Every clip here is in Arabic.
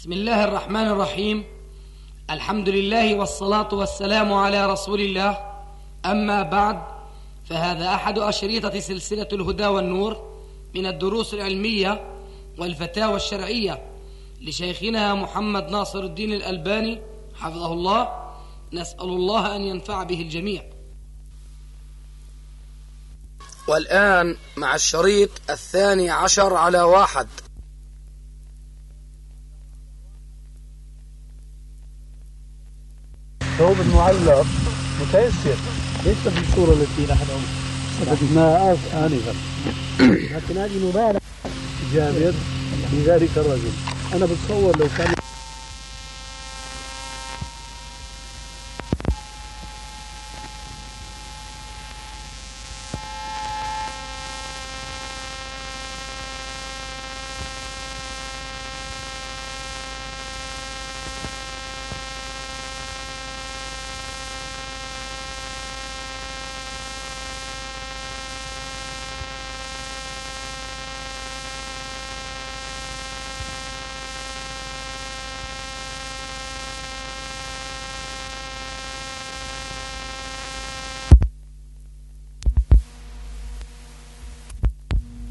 بسم الله الرحمن الرحيم. الحمد لله والصلاة والسلام على رسول الله. أما بعد فهذا أحد أشريطة سلسلة الهدى والنور من الدروس العلمية والفتاوى الشرعية لشيخنا محمد ناصر الدين الألباني حفظه الله. نسأل الله أن ينفع به الجميع. والآن مع الشريط الثاني عشر على واحد. الثوب المعلق متيسر ليس بالصورة التي نحن صددناها آنفا. لكن هذه مبالغة. جابر لذلك الرجل. أنا بتصور لو كان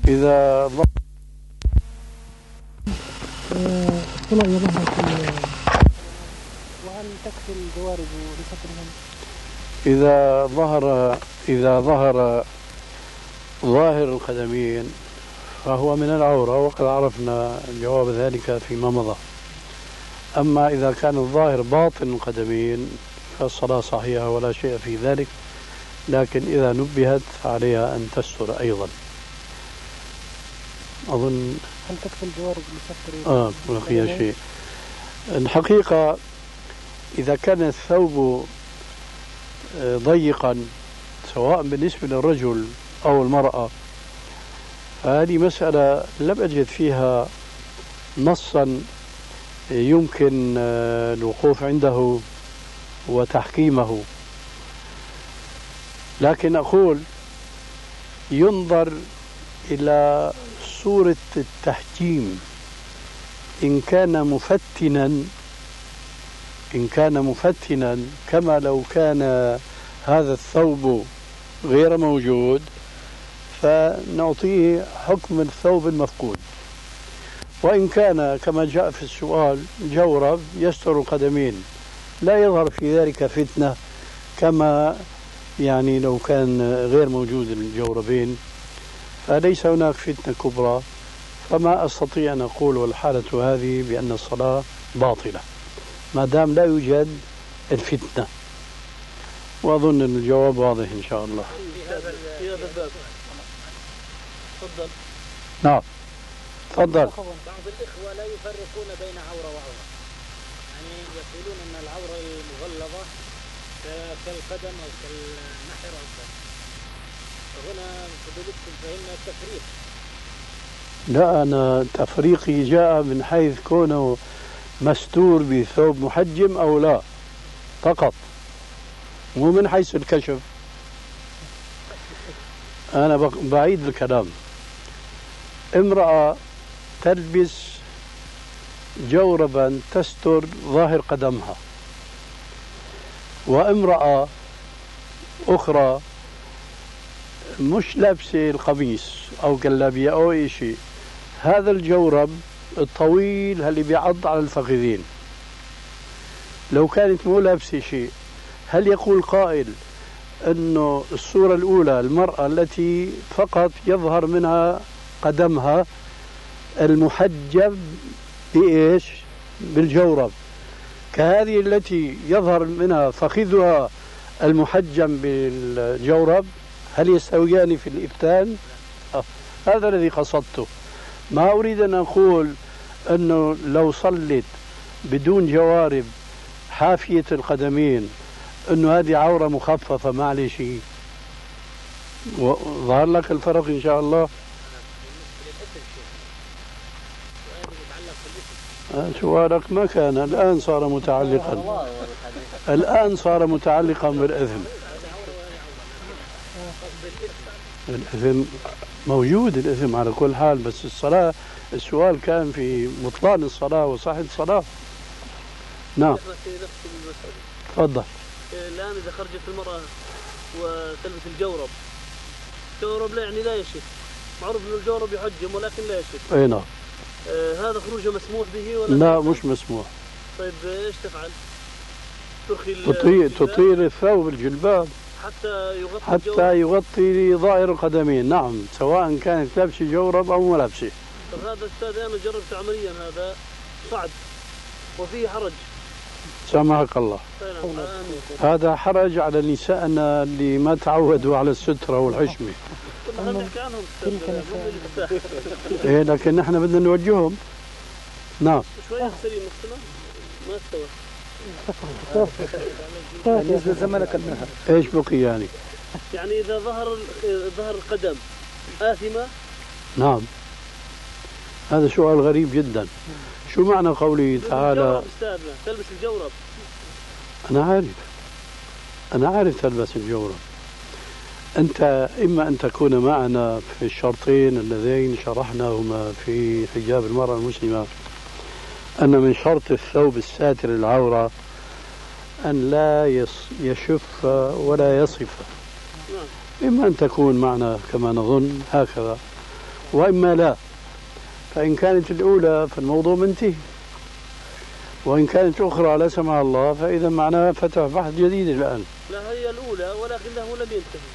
إذا ظهر طلع يظهر وهل تكفي الجوارب لسترهم؟ إذا ظهر إذا ظهر ظاهر القدمين فهو من العورة وقد عرفنا جواب ذلك فيما مضى أما إذا كان الظاهر باطن القدمين فالصلاة صحيحة ولا شيء في ذلك لكن إذا نبهت عليها أن تستر أيضا أظن هل تكفي الجوارب لستر آه بقي شيء. الحقيقة إذا كان الثوب آه، ضيقا سواء بالنسبة للرجل أو المرأة فهذه مسألة لم أجد فيها نصا يمكن آه، الوقوف عنده وتحكيمه. لكن أقول ينظر إلى صورة التحجيم إن كان مفتنا إن كان مفتنا كما لو كان هذا الثوب غير موجود فنعطيه حكم الثوب المفقود. وإن كان كما جاء في السؤال جورب يستر القدمين لا يظهر في ذلك فتنة كما يعني لو كان غير موجود الجوربين. فليس هناك فتنة كبرى؟ فما أستطيع أن أقول والحالة هذه بأن الصلاة باطلة. ما دام لا يوجد الفتنة. وأظن أن الجواب واضح إن شاء الله. تفضل نعم. تفضل. بعض الإخوة لا يفرقون بين عورة وعورة. يعني يقولون أن العورة المغلظة كالقدم أو كالنحر أو كذا فهنا فضيلتكم فهمنا التفريق لا أنا تفريقي جاء من حيث كونه مستور بثوب محجم أو لا فقط مو من حيث الكشف. أنا بعيد الكلام. امرأة تلبس جوربا تستر ظاهر قدمها وامرأة أخرى مش لابسة القميص أو جلابية أو أي شيء. هذا الجورب الطويل اللي بيعض على الفخذين. لو كانت مو لابسة شيء هل يقول قائل أنه الصورة الأولى المرأة التي فقط يظهر منها قدمها المحجب بإيش؟ بالجورب. كهذه التي يظهر منها فخذها المحجم بالجورب هل يستويان في الإفتان آه، هذا الذي قصدته. ما أريد أن أقول أنه لو صلت بدون جوارب حافية القدمين أنه هذه عورة مخففة ما عليه شيء. ظهر لك الفرق إن شاء الله؟ سؤالك ما كان الآن صار متعلقا. الآن صار متعلقا بالإثم الإثم موجود الإثم على كل حال بس الصلاة السؤال كان في بطلان الصلاة وصحة الصلاة. نعم. تفضل. الآن إذا خرجت المرأة وتلبس الجورب الجورب لا يعني لا يشف معروف أن الجورب يحجم ولكن لا يشف أي نعم. آه هذا خروجه مسموح به ولا لا؟ مش مسموح. طيب إيش تفعل؟ ترخي تطير تطير الثوب الجلباب. حتى يغطي حتى يغطي ظاهر القدمين. نعم سواء كانت لابسة جورب أو ملابسه طب هذا أستاذ أنا جربت عمليا هذا صعد وفيه حرج. سامحك الله. آمين. هذا حرج على نسائنا اللي ما تعودوا على السترة والحشمة. اللي إيه لكن نحن بدنا نوجههم. نعم. شوي سليم ما استوى. إيش بقي يعني؟ يعني إذا ظهر ال- ظهر القدم آثمة؟ نعم. هذا سؤال غريب جدا. شو معنى قوله تعالى الجورب أستاذنا تلبس الجورب. أنا عارف. أنا عارف تلبس الجورب. أنت إما أن تكون معنا في الشرطين اللذين شرحناهما في حجاب المرأة المسلمة أن من شرط الثوب الساتر العورة أن لا يشف ولا يصف. إما أن تكون معنا كما نظن هكذا وإما لا. فإن كانت الأولى فالموضوع منتهي. وإن كانت أخرى لا سمح الله فإذا معناها فتح بحث جديد الآن. لا هي الأولى ولكنه لم ينتهي.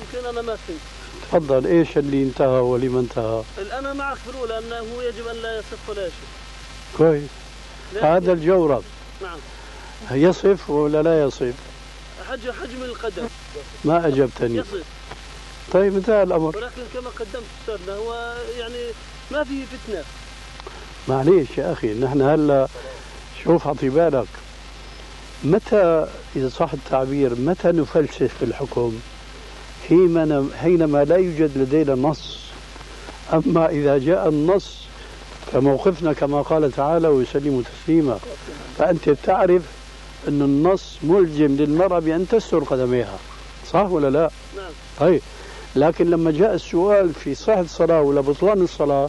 يمكن أنا ما فهمت تفضل. إيش اللي انتهى ولما انتهى؟ أنا معك في الأولى أنه يجب أن لا يصف ولا يشف. كويس. هذا الجورب نعم. يصف ولا لا يصف؟ حجم القدم. ما أجبتني. يصف. طيب انتهى الأمر. ولكن كما قدمت أستاذنا هو يعني ما فيه فتنة. معليش يا أخي نحن هلا شوف أعطي بالك. متى إذا صح التعبير متى نفلسف في الحكم؟ حينما حينما لا يوجد لدينا نص. أما إذا جاء النص فموقفنا كما قال تعالى ويسلم تسليما. فأنت بتعرف أن النص ملزم للمرأة بأن تستر قدميها. صح ولا لا؟ نعم طيب. لكن لما جاء السؤال في صحة الصلاة ولا بطلان الصلاة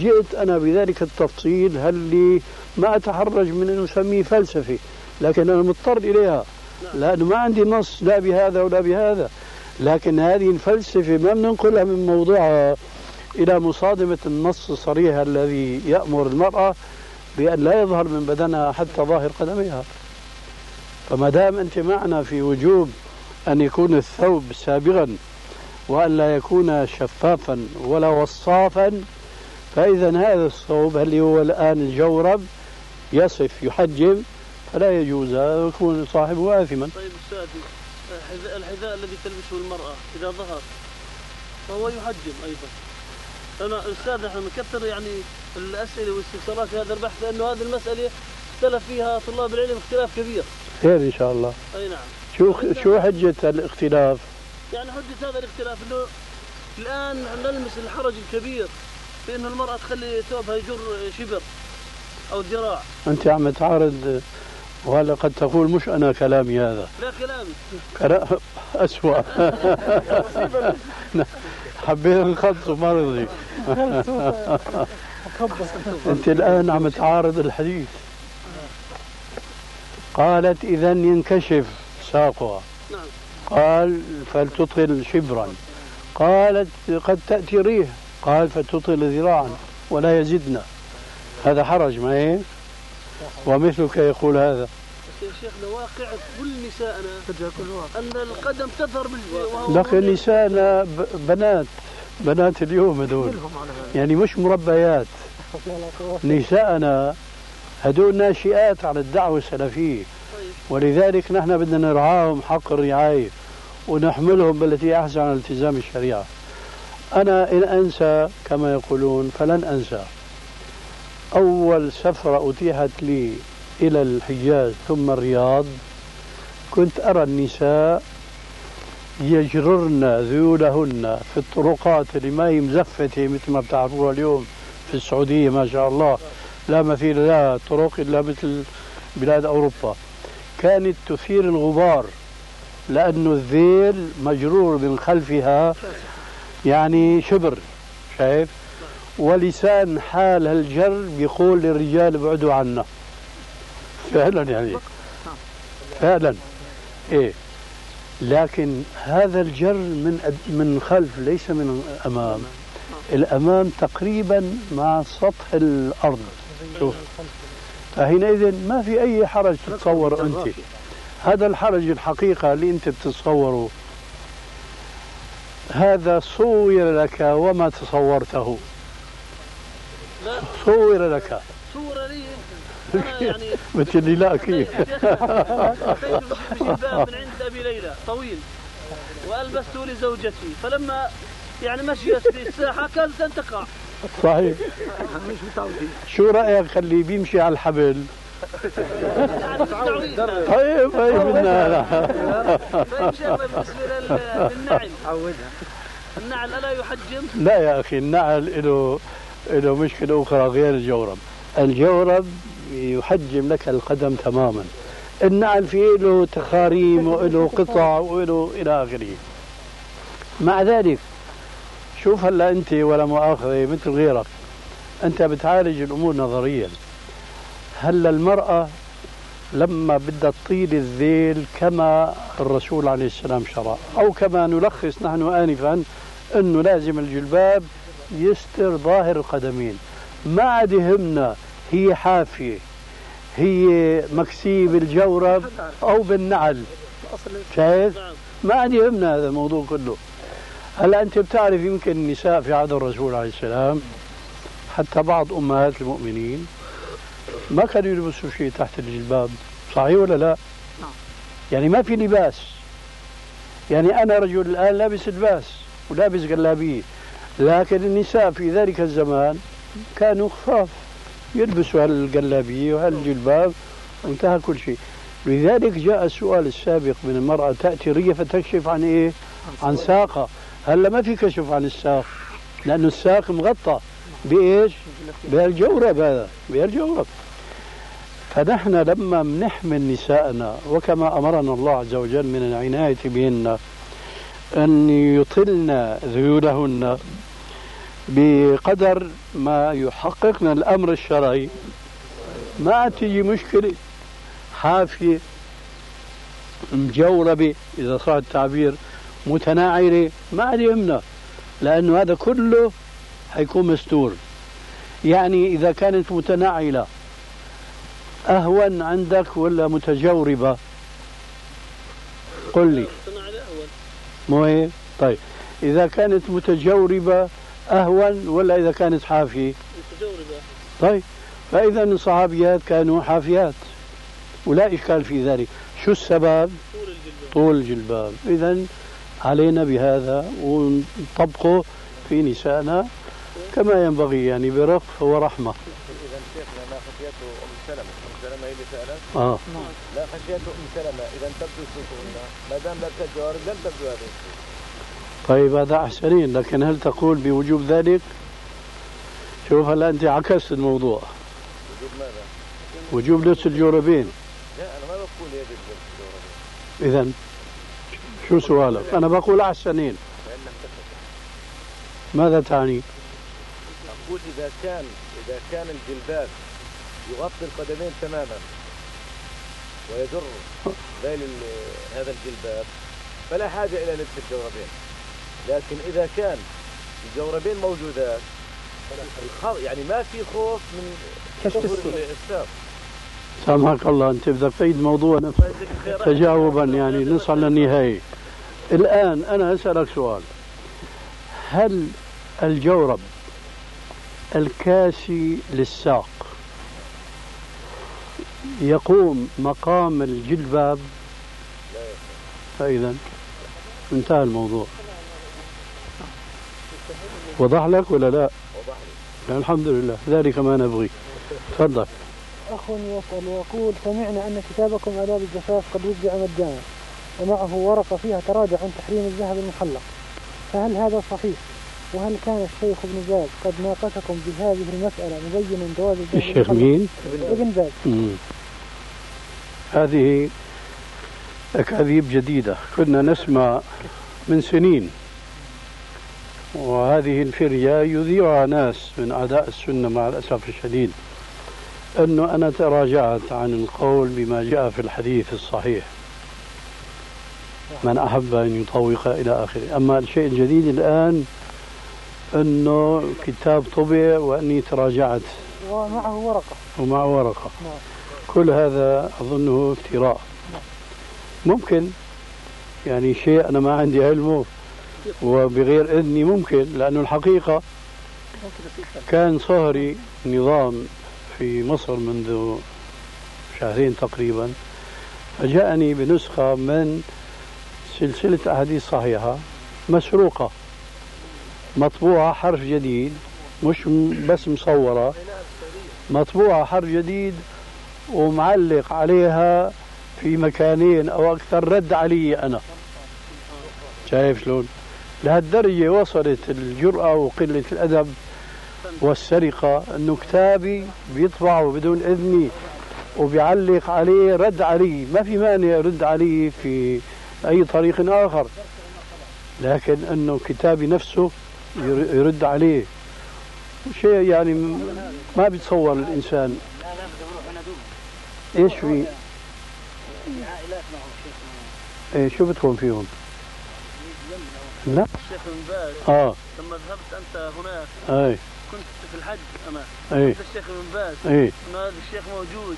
جئت أنا بذلك التفصيل هل لي ما أتحرج من أن أسميه فلسفي؟ لكن أنا مضطر إليها. لأنه ما عندي نص لا بهذا ولا بهذا. لكن هذه الفلسفة ما بننقلها من موضوعها إلى مصادمة النص الصريح الذي يأمر المرأة بأن لا يظهر من بدنها حتى ظاهر قدميها. فما دام أنت معنا في وجوب أن يكون الثوب سابغا وأن لا يكون شفافا ولا وصافا فإذا هذا الثوب اللي هو الآن الجورب يصف يحجم فلا يجوز يكون صاحبه آثما. طيب الحذاء الذي تلبسه المرأة إذا ظهر فهو يحجم أيضا. أنا أستاذ نحن نكثر يعني الأسئلة والاستفسارات في هذا البحث لأنه هذه المسألة اختلف فيها طلاب العلم اختلاف كبير. خير إن شاء الله. أي نعم. شو شو حجة الاختلاف؟ يعني حجة هذا الاختلاف إنه الآن نلمس الحرج الكبير في إنه المرأة تخلي ثوبها يجر شبر أو ذراع. أنت عم تعارض وهلا قد تقول مش أنا كلامي هذا. لا كلامي. كلام أسوأ. حبينا نخلص وما رضي. أنت الآن عم تعارض الحديث. قالت إذا ينكشف ساقها. قال فلتطل شبرا. قالت قد تأتي ريح. قال فتطل ذراعا ولا يزدنا. هذا حرج ما هيك ومثلك يقول هذا. يا شيخنا واقع كل نسائنا. أن القدم تظهر وهو لكن نسائنا بنات. بنات اليوم هذول. يعني مش مربيات. نسائنا هدول ناشئات على الدعوة السلفية. طيب. ولذلك نحن بدنا نرعاهم حق الرعاية ونحملهم بالتي أحسن على التزام الشريعة. أنا إن أنسى كما يقولون فلن أنسى. أول سفرة أتيحت لي إلى الحجاز ثم الرياض. كنت أرى النساء يجررن ذيولهن في الطرقات اللي ما هي مزفتة مثل ما بتعرفوها اليوم في السعودية ما شاء الله. لا مثيل لها طرق إلا مثل بلاد أوروبا. كانت تثير الغبار لأنه الذيل مجرور من خلفها يعني شبر شايف؟ ولسان حال هالجر بيقول للرجال ابعدوا عنا. فعلا يعني. فعلا. إيه. لكن هذا الجر من من خلف ليس من أمام. الأمام تقريبا مع سطح الأرض. شوف. فحينئذ ما في أي حرج تتصور أنت. هذا الحرج الحقيقة اللي أنت بتتصوره. هذا صور لك وما تصورته. صور لك. صورة لي. يعني مثل لي لا كيف؟ بجلباب من عند أبي ليلى طويل. وألبسته لزوجتي. فلما يعني مشيت في الساحة كادت أن تقع. صحيح. شو رأيك خليه بيمشي على الحبل؟ يعني. طيب طيب لا. فإن شاء الله بالنسبة لل- للنعل. النعل ألا يحجم؟ لا يا أخي النعل له له مشكلة أخرى غير الجورب. الجورب يحجم لك القدم تماما. النعل فيه له تخاريم وله قطع وله إلى آخره. مع ذلك شوف هلا أنت ولا مؤاخذة مثل غيرك. أنت بتعالج الأمور نظريا. هلا المرأة لما بدها تطيل الذيل كما الرسول عليه السلام شرع أو كما نلخص نحن انفا إنه لازم الجلباب يستر ظاهر القدمين. ما عاد يهمنا هي حافية هي مكسية بالجورب أو بالنعل. شايف؟ نعم ما عاد يهمنا هذا الموضوع كله. هلا أنت بتعرف يمكن النساء في عهد الرسول عليه السلام حتى بعض أمهات المؤمنين ما كانوا يلبسوا شيء تحت الجلباب صحيح ولا لا؟ يعني ما في لباس. يعني أنا رجل الآن لابس لباس ولابس جلابيه لكن النساء في ذلك الزمان كانوا خفاف. يلبسوا هالجلابيه وهالجلباب وانتهى كل شيء. لذلك جاء السؤال السابق من المرأة تأتي رية فتكشف عن إيه؟ عن ساقها. هلأ ما في كشف عن الساق؟ لأنه الساق مغطى. بإيش؟ بهالجورب هذا بهالجورب فنحن لما بنحمل نساءنا وكما أمرنا الله عز وجل من العناية بهن أن يطلن ذيولهن. بقدر ما يحققنا الأمر الشرعي. ما تيجي مشكلة حافية مجوربة إذا صار التعبير متناعرة ما عاد يهمنا لأنه هذا كله حيكون مستور. يعني إذا كانت متناعلة أهون عندك ولا متجوربة؟ قل لي. مو هيك؟ طيب. إذا كانت متجوربة أهون ولا إذا كانت حافية؟ طيب فإذا الصحابيات كانوا حافيات. ولا إشكال في ذلك. شو السبب؟ طول الجلباب. إذا علينا بهذا ونطبقه في نسائنا كما ينبغي يعني برفق ورحمة. إذا شيخنا ما خشيته أم سلمة. أم سلمة هي اللي سألت؟ آه. لا خشيته أم سلمة. إذا تبدو سوقهن ما دام لا تجوار لن تبدو هذه طيب هذا أحسنين لكن هل تقول بوجوب ذلك؟ شوف هلا أنت عكست الموضوع؟ وجود ماذا؟ وجوب لبس الجوربين. لا أنا ما بقول يجب لبس الجورب إذا شو سؤالك؟ أنا بقول أحسنين ماذا تعني؟ أقول إذا كان إذا كان الجلباب يغطي القدمين تماما ويجر ذيل هذا الجلباب فلا حاجة إلى لبس الجوربين. لكن إذا كان الجوربين موجودات يعني ما في خوف من كشف. الساق سامحك الله أنت بدك تعيد موضوع نفسه تجاوبا يعني نصل للنهاية. الآن أنا أسألك سؤال. هل الجورب الكاسي للساق يقوم مقام الجلباب؟ فإذا انتهى الموضوع. وضح لك ولا لا لا الحمد لله ذلك ما نبغي تفضل أخ يسأل ويقول سمعنا أن كتابكم آداب الزفاف قد وزع مجانا ومعه ورقة فيها تراجع عن تحريم الذهب المحلق فهل هذا صحيح؟ وهل كان الشيخ ابن باز قد ناقشكم بهذه المسألة مبينا جواز الذهب الشيخ؟ مين؟ ابن باز مم. هذه أكاذيب جديدة كنا نسمع من سنين وهذه الفرية يذيعها ناس من أعداء السنة مع الأسف الشديد أنه أنا تراجعت عن القول بما جاء في الحديث الصحيح. من أحب أن يطوق إلى آخره. أما الشيء الجديد الآن أنه كتاب طبع وأني تراجعت. ومعه ورقة. ومع ورقة. نعم. كل هذا أظنه افتراء. ممكن؟ يعني شيء أنا ما عندي علمه. وبغير إذني ممكن لأنه الحقيقة كان صهري نظام في مصر منذ شهرين تقريبا. فجاءني بنسخة من سلسلة أحاديث صحيحة مسروقة مطبوعة حرف جديد مش بس مصورة. مطبوعة حرف جديد ومعلق عليها في مكانين أو أكثر رد علي أنا. شايف شلون؟ لهالدرجة وصلت الجرأة وقلة الأدب والسرقة. أنه كتابي بيطبعه بدون إذني وبيعلق عليه رد علي. ما في مانع رد علي في أي طريق آخر. لكن أنه كتابي نفسه يرد عليه. شيء يعني ما بيتصور الإنسان. إيش في؟ إيه شو بتكون فيهم؟ لا. الشيخ بن باز آه. لما ذهبت أنت هناك أي. كنت في الحج أنا أي. قلت الشيخ بن باز أي. هذا الشيخ موجود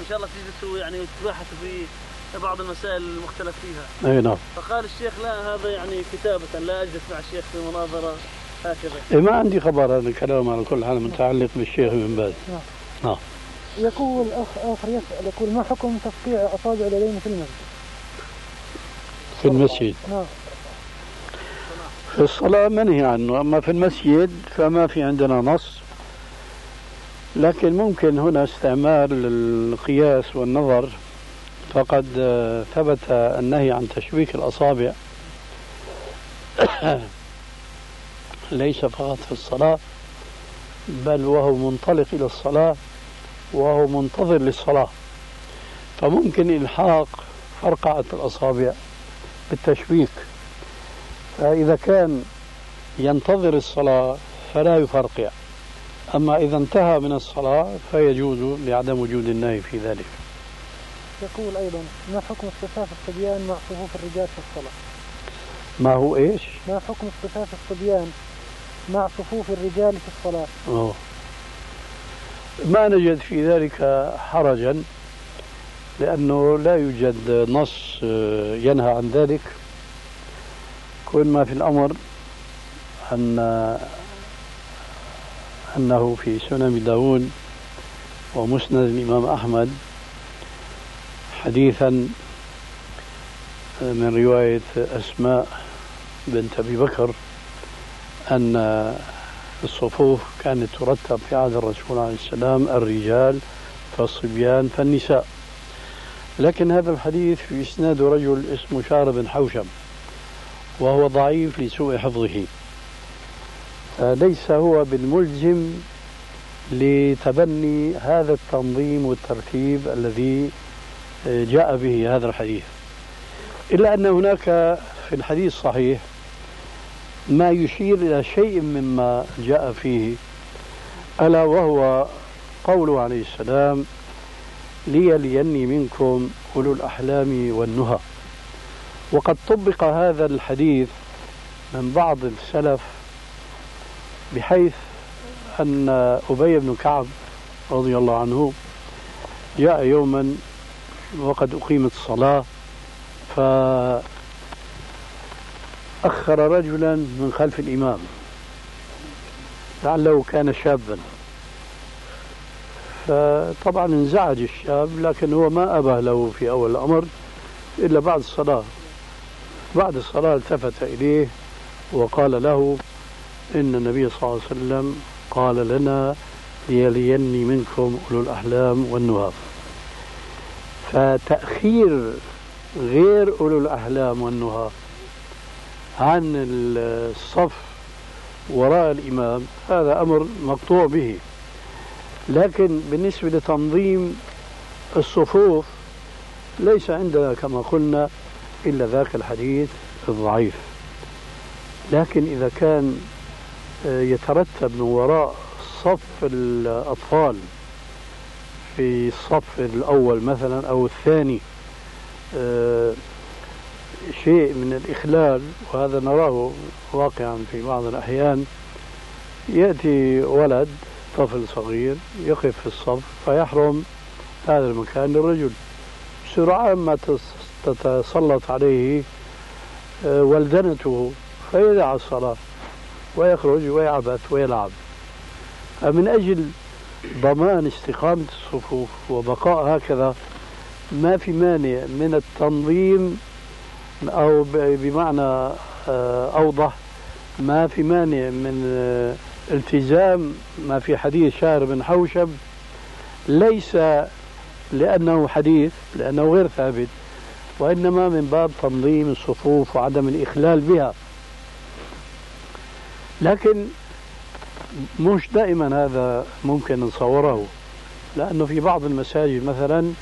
إن شاء الله تجلسوا يعني وتباحثوا في بعض المسائل المختلف فيها. أي نعم. فقال الشيخ لا هذا يعني كتابة لا اجلس مع الشيخ في مناظرة هكذا. إيه ما عندي خبر هذا الكلام على كل حال متعلق بالشيخ بن باز. يقول الأخ آخر يسأل يقول ما حكم تقطيع أصابع اليدين في المسجد؟ في المسجد. نعم. في الصلاة منهي عنه أما في المسجد فما في عندنا نص. لكن ممكن هنا استعمال القياس والنظر. فقد آه، ثبت النهي عن تشبيك الأصابع. ليس فقط في الصلاة بل وهو منطلق إلى الصلاة وهو منتظر للصلاة. فممكن إلحاق فرقعة الأصابع بالتشبيك فإذا كان ينتظر الصلاة فلا يفرقع أما إذا انتهى من الصلاة فيجوز لعدم وجود النهي في ذلك يقول أيضا ما حكم اصطفاف الصبيان مع صفوف الرجال في الصلاة؟ ما هو إيش؟ ما حكم اصطفاف الصبيان مع صفوف الرجال في الصلاة؟ أوه. ما نجد في ذلك حرجا لأنه لا يوجد نص آه، ينهى عن ذلك كل ما في الأمر أن أنه في سنن داود ومسند الإمام أحمد حديثا من رواية أسماء بنت أبي بكر أن الصفوف كانت ترتب في عهد الرسول عليه السلام الرجال فالصبيان فالنساء. لكن هذا الحديث في إسناد رجل اسمه شار بن حوشب. وهو ضعيف لسوء حفظه. ليس هو بالملزم لتبني هذا التنظيم والترتيب الذي جاء به هذا الحديث. إلا أن هناك في الحديث الصحيح ما يشير إلى شيء مما جاء فيه ألا وهو قوله عليه السلام ليليني منكم أولو الأحلام والنهى. وقد طبق هذا الحديث من بعض السلف بحيث أن أبي بن كعب رضي الله عنه جاء يوما وقد أقيمت الصلاة فأخر رجلا من خلف الإمام لعله كان شابا. فطبعا انزعج الشاب لكن هو ما أبه له في أول الأمر إلا بعد الصلاة. بعد الصلاة التفت إليه وقال له إن النبي صلى الله عليه وسلم قال لنا ليليني منكم أولو الأحلام والنهى فتأخير غير أولو الأحلام والنهى عن الصف وراء الإمام هذا أمر مقطوع به. لكن بالنسبة لتنظيم الصفوف ليس عندنا كما قلنا إلا ذاك الحديث الضعيف. لكن إذا كان آه، يترتب من وراء صف الأطفال في الصف الأول مثلا أو الثاني آه، شيء من الإخلال وهذا نراه واقعا في بعض الأحيان يأتي ولد طفل صغير يقف في الصف فيحرم هذا المكان للرجل. سرعان ما تتسلط عليه آه، ولدنته فيدع الصلاة ويخرج ويعبث ويلعب. فمن أجل ضمان استقامة الصفوف وبقاء هكذا ما في مانع من التنظيم أو بمعنى آه، أوضح ما في مانع من آه، التزام ما في حديث شاعر بن حوشب ليس لأنه حديث لأنه غير ثابت. وإنما من باب تنظيم الصفوف وعدم الإخلال بها. لكن مش دائما هذا ممكن نصوره لأنه في بعض المساجد مثلا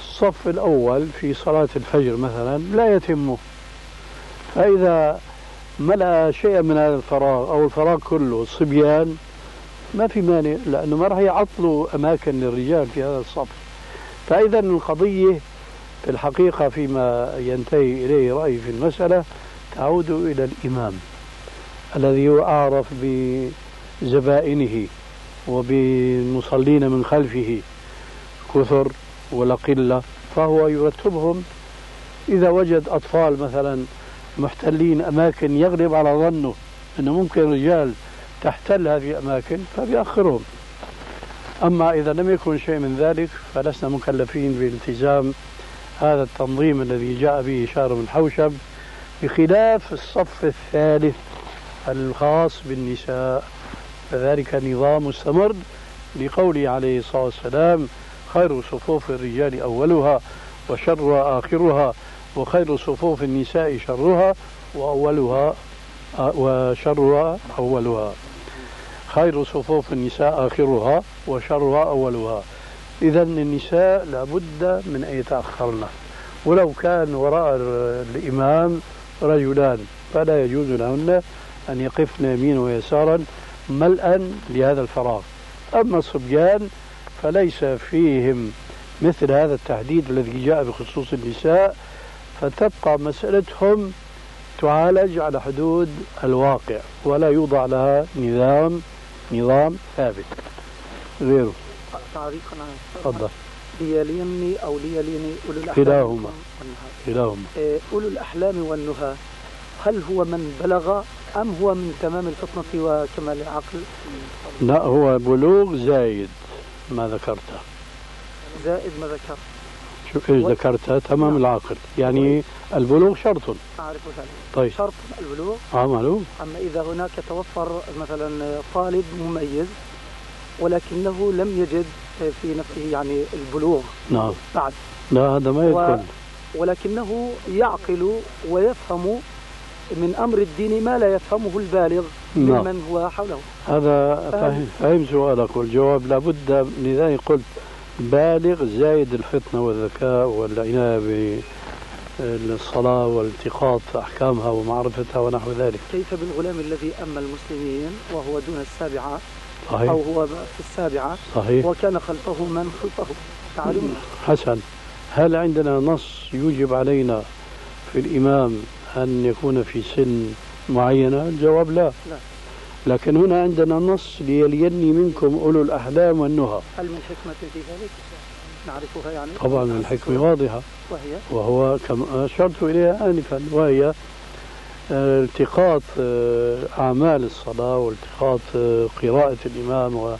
الصف الأول في صلاة الفجر مثلا لا يتم فإذا ملأ شيئا من هذا الفراغ أو الفراغ كله الصبيان ما في مانع لأنه ما راح يعطلوا أماكن للرجال في هذا الصف. فإذا القضية في الحقيقة فيما ينتهي إليه رأيي في المسألة تعود إلى الإمام الذي هو أعرف بزبائنه وبالمصلين من خلفه كثر ولا قلة فهو يرتبهم. إذا وجد أطفال مثلا محتلين أماكن يغلب على ظنه أنه ممكن رجال تحتل هذه الأماكن فبيأخرهم. أما إذا لم يكن شيء من ذلك فلسنا مكلفين بالتزام هذا التنظيم الذي جاء به شهر بن حوشب بخلاف الصف الثالث الخاص بالنساء. فذلك نظام مستمر لقوله عليه الصلاة والسلام خير صفوف الرجال أولها وشر آخرها وخير صفوف النساء شرها وأولها وشرها أولها. خير صفوف النساء آخرها وشرها أولها. إذا النساء لابد من أن يتأخرن. ولو كان وراء الإمام رجلان فلا يجوز لهن أن يقفن يمينا ويسارا ملءا لهذا الفراغ. أما الصبيان فليس فيهم مثل هذا التحديد الذي جاء بخصوص النساء فتبقى مسألتهم تعالج على حدود الواقع ولا يوضع لها نظام نظام ثابت. غيره. تعليقا تفضل. ليليني أو ليليني أولو الأحلام كلاهما. كلاهما. إيه، أولو الأحلام والنهى هل هو من بلغ أم هو من تمام الفطنه وكمال العقل؟ لا هو بلوغ زايد ما ذكرته زائد ما ذكرت. شو إيش ذكرتها تمام نعم. العقل. يعني البلوغ شرط. اعرف ذلك طيب. شرط البلوغ. آه معلوم. أما إذا هناك توفر مثلا طالب مميز ولكنه لم يجد في نفسه يعني البلوغ نعم. بعد. لا هذا ما يدخل. و... ولكنه يعقل ويفهم من أمر الدين ما لا يفهمه البالغ نعم. ممن هو حوله. هذا فهم, فهم. سؤالك والجواب لابد لذلك قلت بالغ زايد الفطنة والذكاء والعناية بالصلاة والالتقاط أحكامها ومعرفتها ونحو ذلك. كيف بالغلام الذي أما المسلمين وهو دون السابعة؟ صحيح. أو هو في السابعة. صحيح. وكان خلفه من خلفه. تعلم حسن. هل عندنا نص يوجب علينا في الإمام أن يكون في سن معينة؟ الجواب لا, لا. لكن هنا عندنا نص ليليني منكم أولو الأحلام والنهى. هل من حكمة في ذلك؟ نعرفها يعني. طبعا الحكمة واضحة. وهي؟ وهو كما أشرت إليها آنفا وهي التقاط آه، أعمال الصلاة والتقاط آه، قراءة الإمام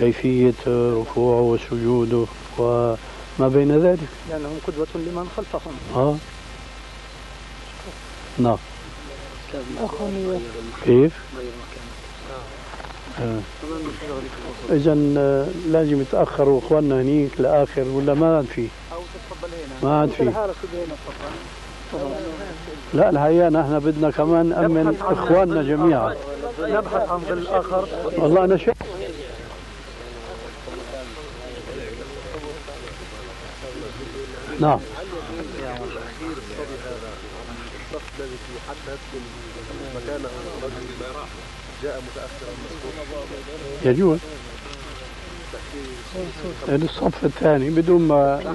وكيفية ركوعه وسجوده وما بين ذلك. لأنهم قدوة لمن خلفهم. آه. نعم. كيف؟ آه. إذا لازم يتأخروا إخواننا هنيك لآخر ولا ما عاد في؟ ما عاد في. لا الحقيقة نحن بدنا كمان نامن إخواننا جميعا. نبحث عن ظل اخر والله أنا شايف نعم. الصف الذي يحدث مكان رجل جاء متاخرا يجوز الصف الثاني بدون ما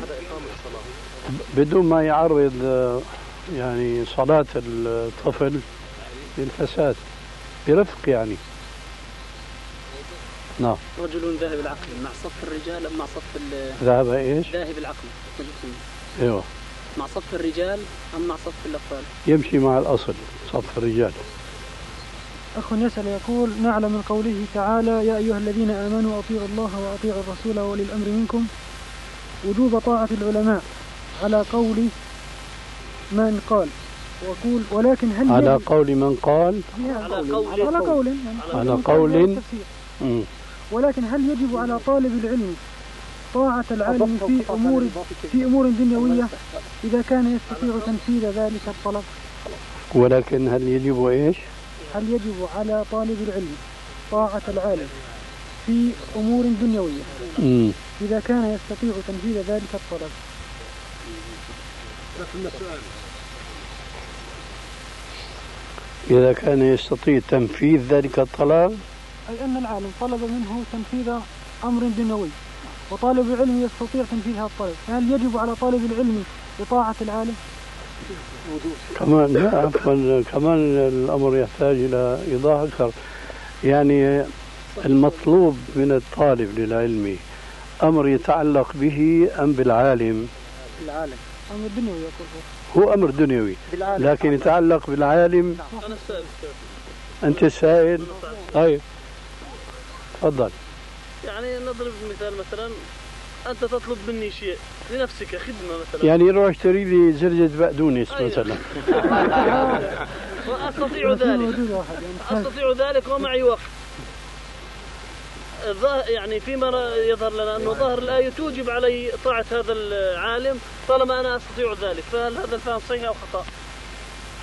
بدون ما يعرض يعني صلاة الطفل للفساد برفق يعني. نعم. رجل ذاهب العقل مع صف الرجال أم مع صف ذهب إيش؟ ذاهب العقل؟ أيوه. مع صف الرجال أم مع صف الأطفال؟ يمشي مع الأصل صف الرجال. أخ يسأل يقول نعلم من قوله تعالى يا أيها الذين آمنوا أطيعوا الله وأطيعوا الرسول وأولي الأمر منكم. وجوب طاعة العلماء على قول من قال. وقول ولكن هل على قول من قال؟ على قول على قول. يعني على قول. ولكن هل يجب على طالب العلم طاعة العالم في أمور في أمور دنيوية؟ إذا كان يستطيع تنفيذ ذلك الطلب. ولكن هل يجب إيش؟ هل يجب على طالب العلم طاعة العالم في أمور دنيوية؟ إذا كان يستطيع تنفيذ ذلك الطلب. إذا كان يستطيع تنفيذ ذلك الطلب أي أن العالم طلب منه تنفيذ أمر دنيوي وطالب العلم يستطيع تنفيذ هذا الطلب هل يجب على طالب العلم إطاعة العالم؟ كمان لا عفوا كمان الأمر يحتاج إلى إيضاح أكثر يعني المطلوب من الطالب للعلم أمر يتعلق به أم بالعالم؟ بالعالم أمر دنيوي هو أمر دنيوي. لكن يتعلق بالعالم. أنا السائل أنت السائل طيب. تفضل. يعني نضرب مثال مثلا. أنت تطلب مني شيء لنفسك خدمة مثلا. يعني روح اشتري لي زرجة بقدونس أيوة. مثلا. وأستطيع ذلك. أستطيع ذلك ومعي وقت. يعني فيما يظهر لنا أنه ظاهر الآية توجب علي طاعة هذا العالم. طالما أنا أستطيع ذلك فهل هذا الفهم صحيح أو خطأ؟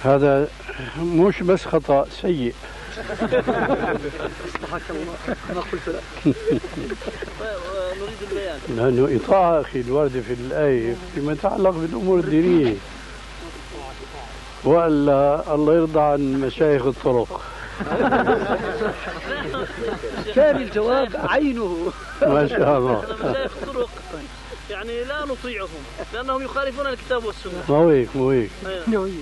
هذا مش بس خطأ سيء. ما قلت لك نريد البيان لأنه إطاعة أخي الوارده في الآية فيما يتعلق بالأمور الدينية. وألا الله يرضى عن مشايخ الطرق. كان الجواب عينه. ما شاء الله. مشايخ الطرق. يعني لا نطيعهم لأنهم يخالفون الكتاب والسنة. مو هيك هيك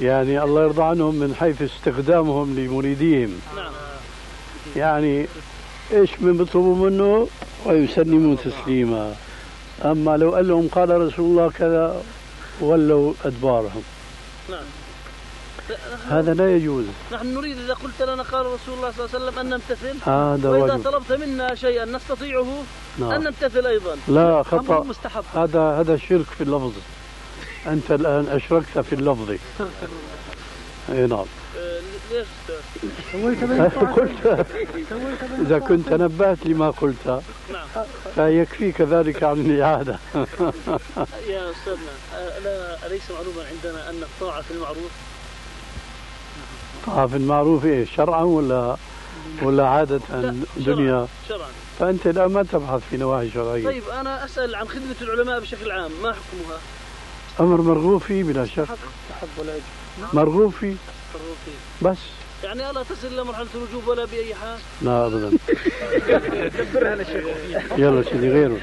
يعني الله يرضى عنهم من حيث استخدامهم لمريديهم. نعم. يعني إيش من بيطلبوا منه؟ ويسلموا تسليما. أما لو قال لهم قال رسول الله كذا ولوا أدبارهم. نعم. هذا لا يجوز. نحن نريد إذا قلت لنا قال رسول الله صلى الله عليه وسلم أن نمتثل. هذا واجب. طلبت منا شيئا نستطيعه نعم. أن نمتثل أيضا. لا خطأ. مستحب. هذا هذا شرك في اللفظ. أنت الآن أشركت في اللفظ. إي نعم. ليش؟ قلت إذا كنت نبهت لما قلت. نعم. فيكفيك ذلك عن الإعادة. يا أستاذنا ألا أليس معلوما عندنا أن الطاعة في المعروف؟ طاعة في المعروف إيش شرعا ولا ولا عادة دنيا؟ شرعا. فأنت الآن ما تبحث في نواحي شرعية. طيب أنا أسأل عن خدمة العلماء بشكل عام ما حكمها؟ أمر مرغوب فيه بلا شك. تحب ولا مرغوب فيه. مرغوب فيه. بس. يعني ألا تصل إلى مرحلة الوجوب ولا بأي حال؟ لا أبدا. يلا سيدي غيره.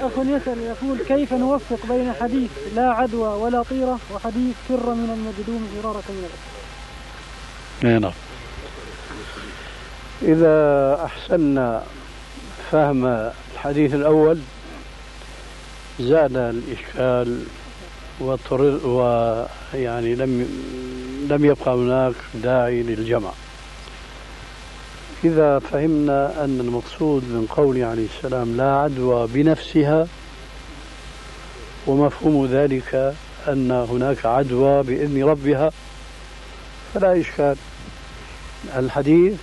أخ يسأل يقول كيف نوفق بين حديث لا عدوى ولا طيرة وحديث فر من المجدوم فرارك من الأسد نعم. إذا أحسنا فهم الحديث الأول زال الإشكال وطر ويعني لم لم يبقى هناك داعي للجمع. إذا فهمنا أن المقصود من قوله عليه السلام لا عدوى بنفسها ومفهوم ذلك أن هناك عدوى بإذن ربها فلا إشكال. الحديث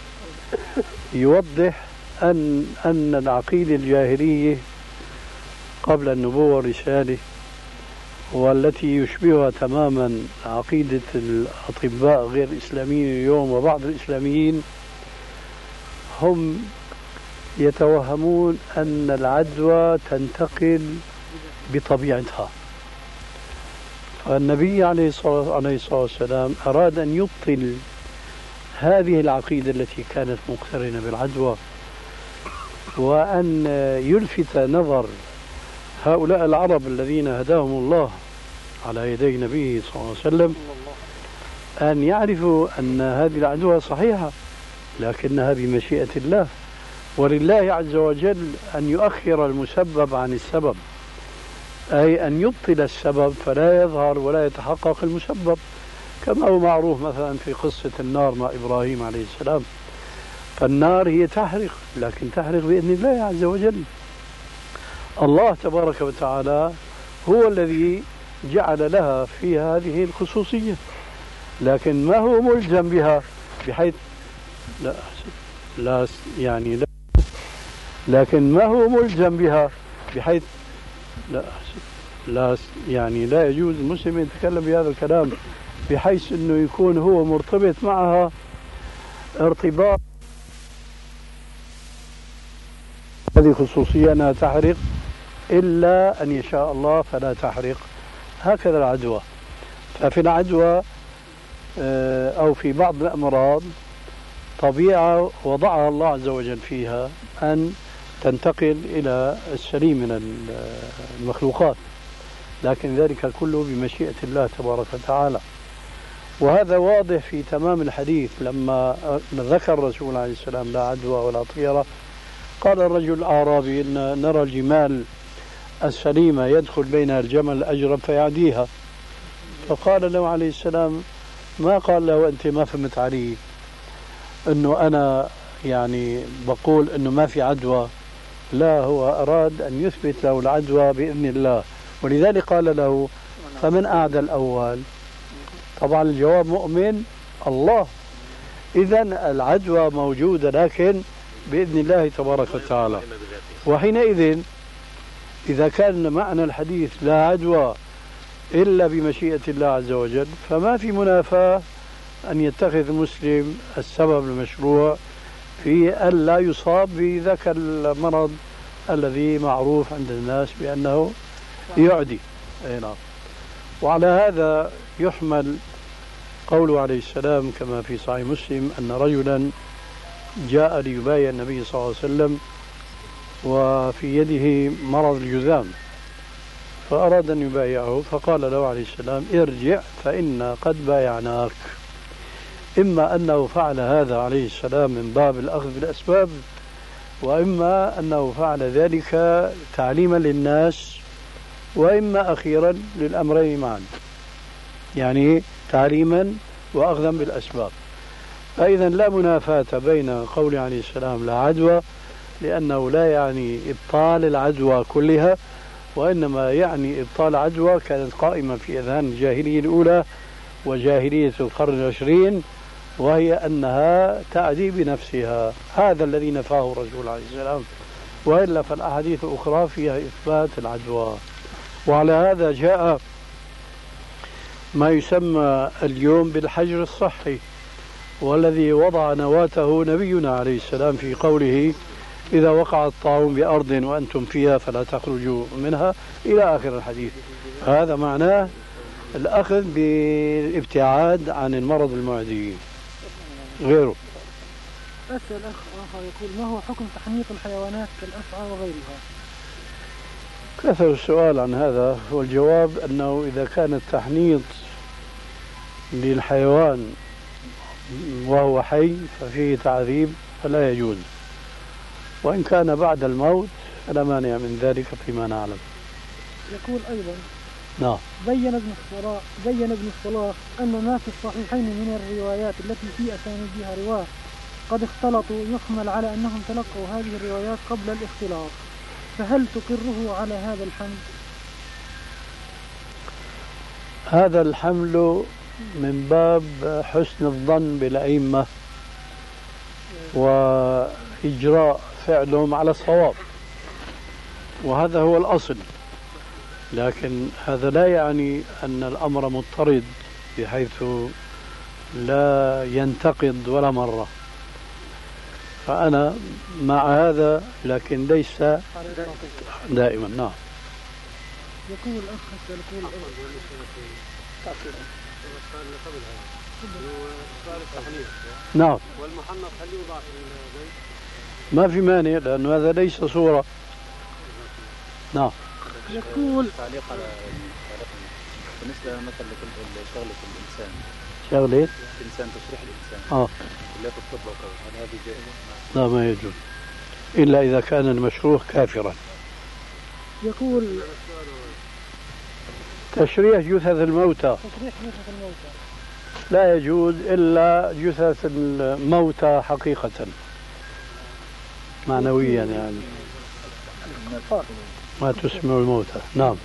يوضح أن أن العقيدة الجاهلية قبل النبوة والرسالة والتي يشبهها تماما عقيدة الأطباء غير الإسلاميين اليوم وبعض الإسلاميين هم يتوهمون أن العدوى تنتقل بطبيعتها. فالنبي عليه الصلاة والسلام أراد أن يبطل هذه العقيدة التي كانت مقترنة بالعدوى. وأن يلفت نظر هؤلاء العرب الذين هداهم الله على يدي نبيه صلى الله عليه وسلم أن يعرفوا أن هذه العدوى صحيحة لكنها بمشيئة الله ولله عز وجل أن يؤخر المسبب عن السبب أي أن يبطل السبب فلا يظهر ولا يتحقق المسبب كما هو معروف مثلا في قصة النار مع إبراهيم عليه السلام. فالنار هي تحرق لكن تحرق بإذن الله عز وجل. الله تبارك وتعالى هو الذي جعل لها في هذه الخصوصية. لكن ما هو ملزم بها؟ بحيث لا لا يعني لا. لكن ما هو ملزم بها؟ بحيث لا لا يعني لا يجوز المسلم يتكلم بهذا الكلام. بحيث إنه يكون هو مرتبط معها ارتباط هذه خصوصية أنها تحرق إلا أن يشاء الله فلا تحرق. هكذا العدوى. ففي العدوى آه، أو في بعض الأمراض طبيعة وضعها الله عز وجل فيها أن تنتقل إلى السليم من المخلوقات. لكن ذلك كله بمشيئة الله تبارك وتعالى. وهذا واضح في تمام الحديث. لما ذكر الرسول عليه السلام لا عدوى ولا طيرة قال الرجل الأعرابي إن نرى الجمال السليمة يدخل بينها الجمل الأجرب فيعديها. فقال له عليه السلام ما قال له أنت ما فهمت علي أنه أنا يعني بقول أنه ما في عدوى. لا هو أراد أن يثبت له العدوى بإذن الله. ولذلك قال له فمن أعدى الأول؟ طبعا الجواب مؤمن الله. إذا العدوى موجودة لكن بإذن الله تبارك وتعالى. وحينئذ إذا كان معنى الحديث لا عدوى إلا بمشيئة الله عز وجل فما في منافاة أن يتخذ المسلم السبب المشروع في أن لا يصاب بذاك المرض الذي معروف عند الناس بأنه يعدي. أي نعم. وعلى هذا يحمل قوله عليه السلام كما في صحيح مسلم أن رجلا جاء ليبايع النبي صلى الله عليه وسلم وفي يده مرض الجذام فأراد أن يبايعه فقال له عليه السلام ارجع فإنا قد بايعناك. إما أنه فعل هذا عليه السلام من باب الأخذ بالأسباب وإما أنه فعل ذلك تعليما للناس وإما أخيرا للأمرين معا يعني تعليما وأخذا بالأسباب. فإذا لا منافاة بين قول عليه السلام لا عدوى لأنه لا يعني إبطال العدوى كلها وإنما يعني إبطال عدوى كانت قائمة في أذهان الجاهلية الأولى وجاهلية القرن العشرين وهي أنها تعدي بنفسها. هذا الذي نفاه الرسول عليه السلام. وإلا فالأحاديث الأخرى فيها إثبات العدوى. وعلى هذا جاء ما يسمى اليوم بالحجر الصحي. والذي وضع نواته نبينا عليه السلام في قوله إذا وقع الطاعون بأرض وأنتم فيها فلا تخرجوا منها إلى آخر الحديث. هذا معناه الأخذ بالابتعاد عن المرض المعدي. غيره. أسأل أخ آخر يقول ما هو حكم تحنيط الحيوانات كالأفعى وغيرها؟ كثر السؤال عن هذا والجواب أنه إذا كان التحنيط للحيوان وهو حي ففيه تعذيب فلا يجوز. وإن كان بعد الموت فلا مانع من ذلك فيما نعلم. يقول أيضا نعم. بين ابن الصلاح بين ابن الصلاح أن ما في الصحيحين من الروايات التي في أسانيدها رواة قد اختلطوا يحمل على أنهم تلقوا هذه الروايات قبل الاختلاط. فهل تقره على هذا الحمل؟ هذا الحمل من باب حسن الظن بالأئمة وإجراء فعلهم على الصواب. وهذا هو الأصل. لكن هذا لا يعني أن الأمر مضطرد بحيث لا ينتقد ولا مرة فأنا مع هذا لكن ليس دائما. نعم. يقول الأخ يقول نعم. والمحنط هل يوضع في البيت؟ ما في مانع لأنه هذا ليس صورة. نعم. يقول تعليق على بالنسبة مثلا لشغلة الإنسان. شغلة؟ الإنسان تشريح الإنسان. آه. كليات الطب وكذا هل هذه جائزة؟ لا ما يجوز. إلا إذا كان المشروح كافرا. يقول تشريح جثث الموتى. تصريح جثث الموتى لا يجوز إلا جثث الموتى حقيقة. معنويا يعني. ما تسمع الموتى. نعم.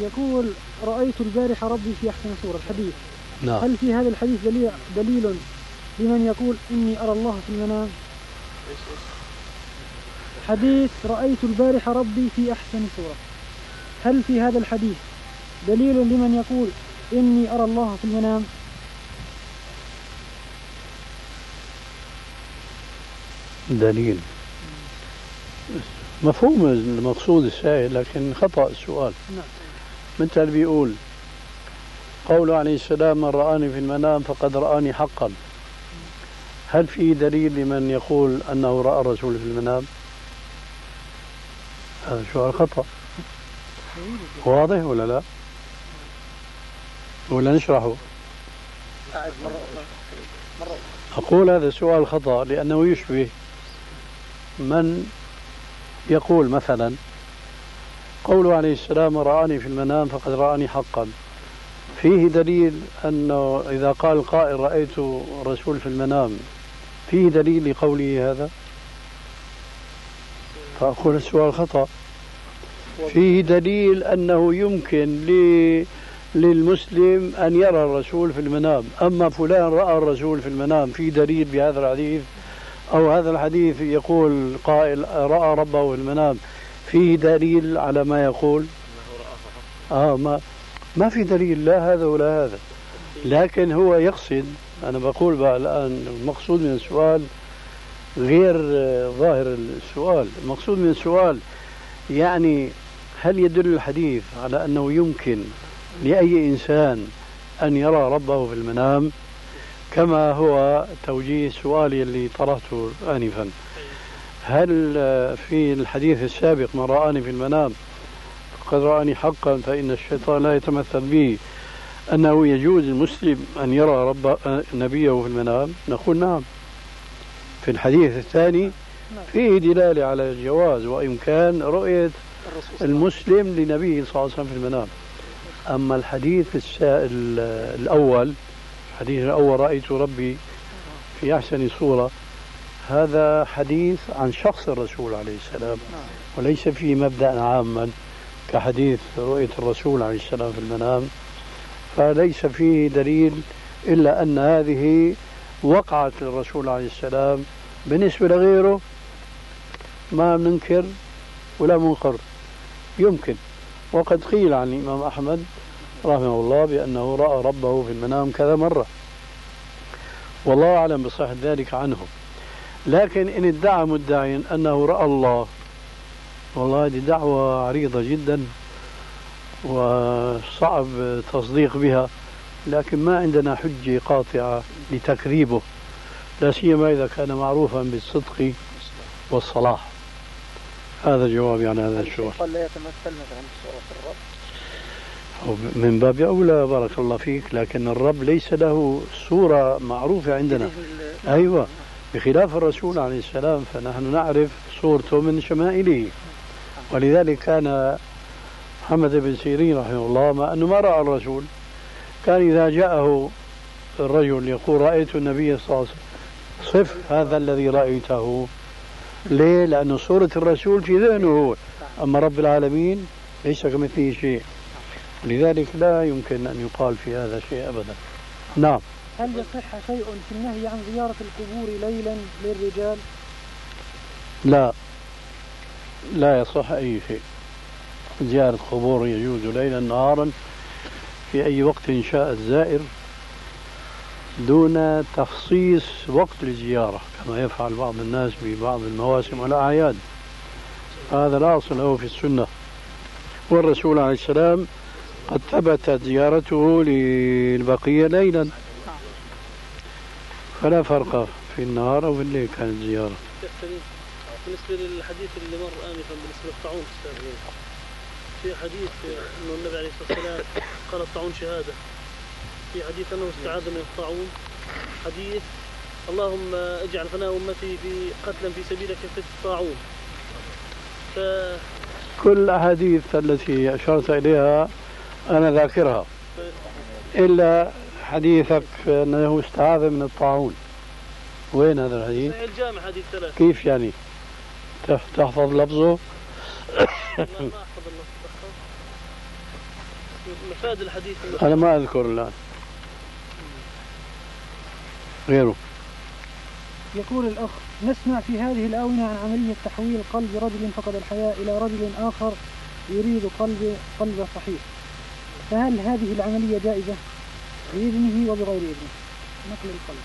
يقول رأيت البارحة ربي في أحسن صورة. الحديث. نعم. هل في هذا الحديث دليل, دليل لمن يقول إني أرى الله في المنام؟ حديث رأيت البارحة ربي في أحسن صورة. هل في هذا الحديث دليل لمن يقول إني أرى الله في المنام. دليل. مفهوم المقصود السائل لكن خطأ السؤال. مثل اللي بيقول قوله عليه السلام من رآني في المنام فقد رآني حقا. هل في دليل لمن يقول أنه رأى الرسول في المنام؟ هذا سؤال خطأ. واضح ولا لا؟ ولا نشرحه؟ أقول هذا سؤال خطأ لأنه يشبه من يقول مثلا قوله عليه السلام رآني في المنام فقد رآني حقا. فيه دليل أنه إذا قال قائل رأيت الرسول في المنام. فيه دليل لقوله هذا؟ فأقول السؤال خطأ. فيه دليل أنه يمكن للمسلم أن يرى الرسول في المنام. أما فلان رأى الرسول في المنام في دليل بهذا الحديث أو هذا الحديث يقول قائل رأى ربه في المنام فيه دليل على ما يقول؟ آه ما ما في دليل لا هذا ولا هذا. لكن هو يقصد أنا بقول بقى الآن المقصود من السؤال غير ظاهر السؤال. المقصود من السؤال يعني هل يدل الحديث على أنه يمكن لأي إنسان أن يرى ربه في المنام كما هو توجيه سؤالي اللي طرحته آنفا. هل في الحديث السابق من رآني في المنام فقد رآني حقا فإن الشيطان لا يتمثل به أنه يجوز المسلم أن يرى رب نبيه في المنام؟ نقول نعم. في الحديث الثاني فيه دلالة على الجواز وإمكان رؤية المسلم لنبيه صلى الله عليه وسلم في المنام. أما الحديث الأول الحديث الأول رأيت ربي في أحسن صورة. هذا حديث عن شخص الرسول عليه السلام وليس فيه مبدأ عاما كحديث رؤية الرسول عليه السلام في المنام. فليس فيه دليل إلا أن هذه وقعت للرسول عليه السلام بالنسبة لغيره. ما ننكر ولا منقر. يمكن. وقد قيل عن الإمام أحمد رحمه الله بأنه رأى ربه في المنام كذا مرة. والله أعلم بصحة ذلك عنه. لكن إن ادعى مدعي أنه رأى الله والله هذه دعوة عريضة جدا وصعب تصديق بها لكن ما عندنا حجة قاطعة لتكذيبه لا سيما إذا كان معروفا بالصدق والصلاح. هذا جوابي عن هذا السؤال قال لا يتمثل مثلا صورة الرب؟ من باب أولى بارك الله فيك لكن الرب ليس له صورة معروفة عندنا. أيوة بخلاف الرسول عليه السلام فنحن نعرف صورته من شمائله. ولذلك كان محمد بن سيرين رحمه الله ما أنه ما رأى الرسول. كان إذا جاءه الرجل يقول رأيت النبي صلى الله عليه وسلم. صف هذا الذي رأيته. ليه؟ لأن صورة الرسول في ذهنه هو. أما رب العالمين ليس كمثله شيء. لذلك لا يمكن أن يقال في هذا شيء أبدا. نعم. هل يصح شيء في النهي عن زيارة القبور ليلا للرجال؟ لا. لا يصح أي شيء. زيارة قبور يجوز ليلا نهارا في أي وقت شاء الزائر. دون تخصيص وقت للزيارة كما يفعل بعض الناس ببعض المواسم والأعياد. هذا لا أصل له في السنة. والرسول عليه السلام قد ثبتت زيارته للبقية ليلا. فلا فرق في النهار أو في الليل كانت زيارة بالنسبة للحديث اللي مر آنفا بالنسبة للطاعون في حديث أنه النبي عليه الصلاة والسلام قال الطاعون شهادة. في حديث أنه استعاذ من الطاعون. حديث اللهم اجعل فناء أمتي في قتلا في سبيلك في الطاعون. ف... كل الأحاديث التي أشرت إليها أنا ذاكرها. إلا حديثك أنه استعاذ من الطاعون. وين هذا الحديث؟ الجامع حديث ثلاثة. كيف يعني؟ تحفظ لفظه؟ مفاد الحديث. أنا ما أذكر الآن. غيره. يقول الأخ نسمع في هذه الآونة عن عملية تحويل قلب رجل فقد الحياة إلى رجل آخر يريد قلب قلب صحيح. فهل هذه العملية جائزة؟ بإذنه وبغير إذنه نقل القلب.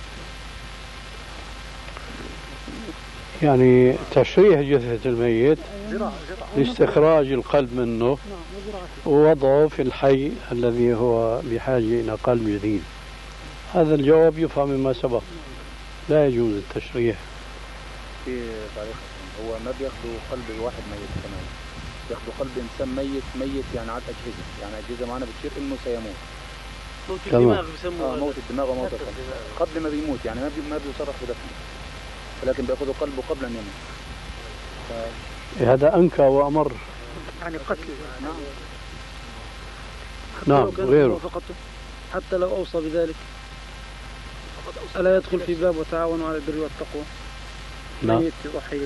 يعني تشريح جثة الميت لاستخراج القلب منه نعم ووضعه في الحي الذي هو بحاجة إلى قلب جديد. هذا الجواب يفهم مما سبق. لا يجوز التشريح. في تعليق هو ما بياخدوا قلب واحد ميت كمان. بياخدوا قلب إنسان ميت ميت يعني على أجهزة. يعني أجهزة معنا بتشير إنه سيموت. موت. الدماغ بسموه آه موت الدماغ وموت القلب. قبل ما بيموت يعني ما بي ما بيصرح بدفنه. ولكن بياخذوا قلبه قبل أن يموت. هذا أنكى وأمر. يعني قتل. نعم. نعم، غيره. حتى لو أوصى بذلك. ألا يدخل في باب وتعاونوا على البر والتقوى؟ لا. يضحي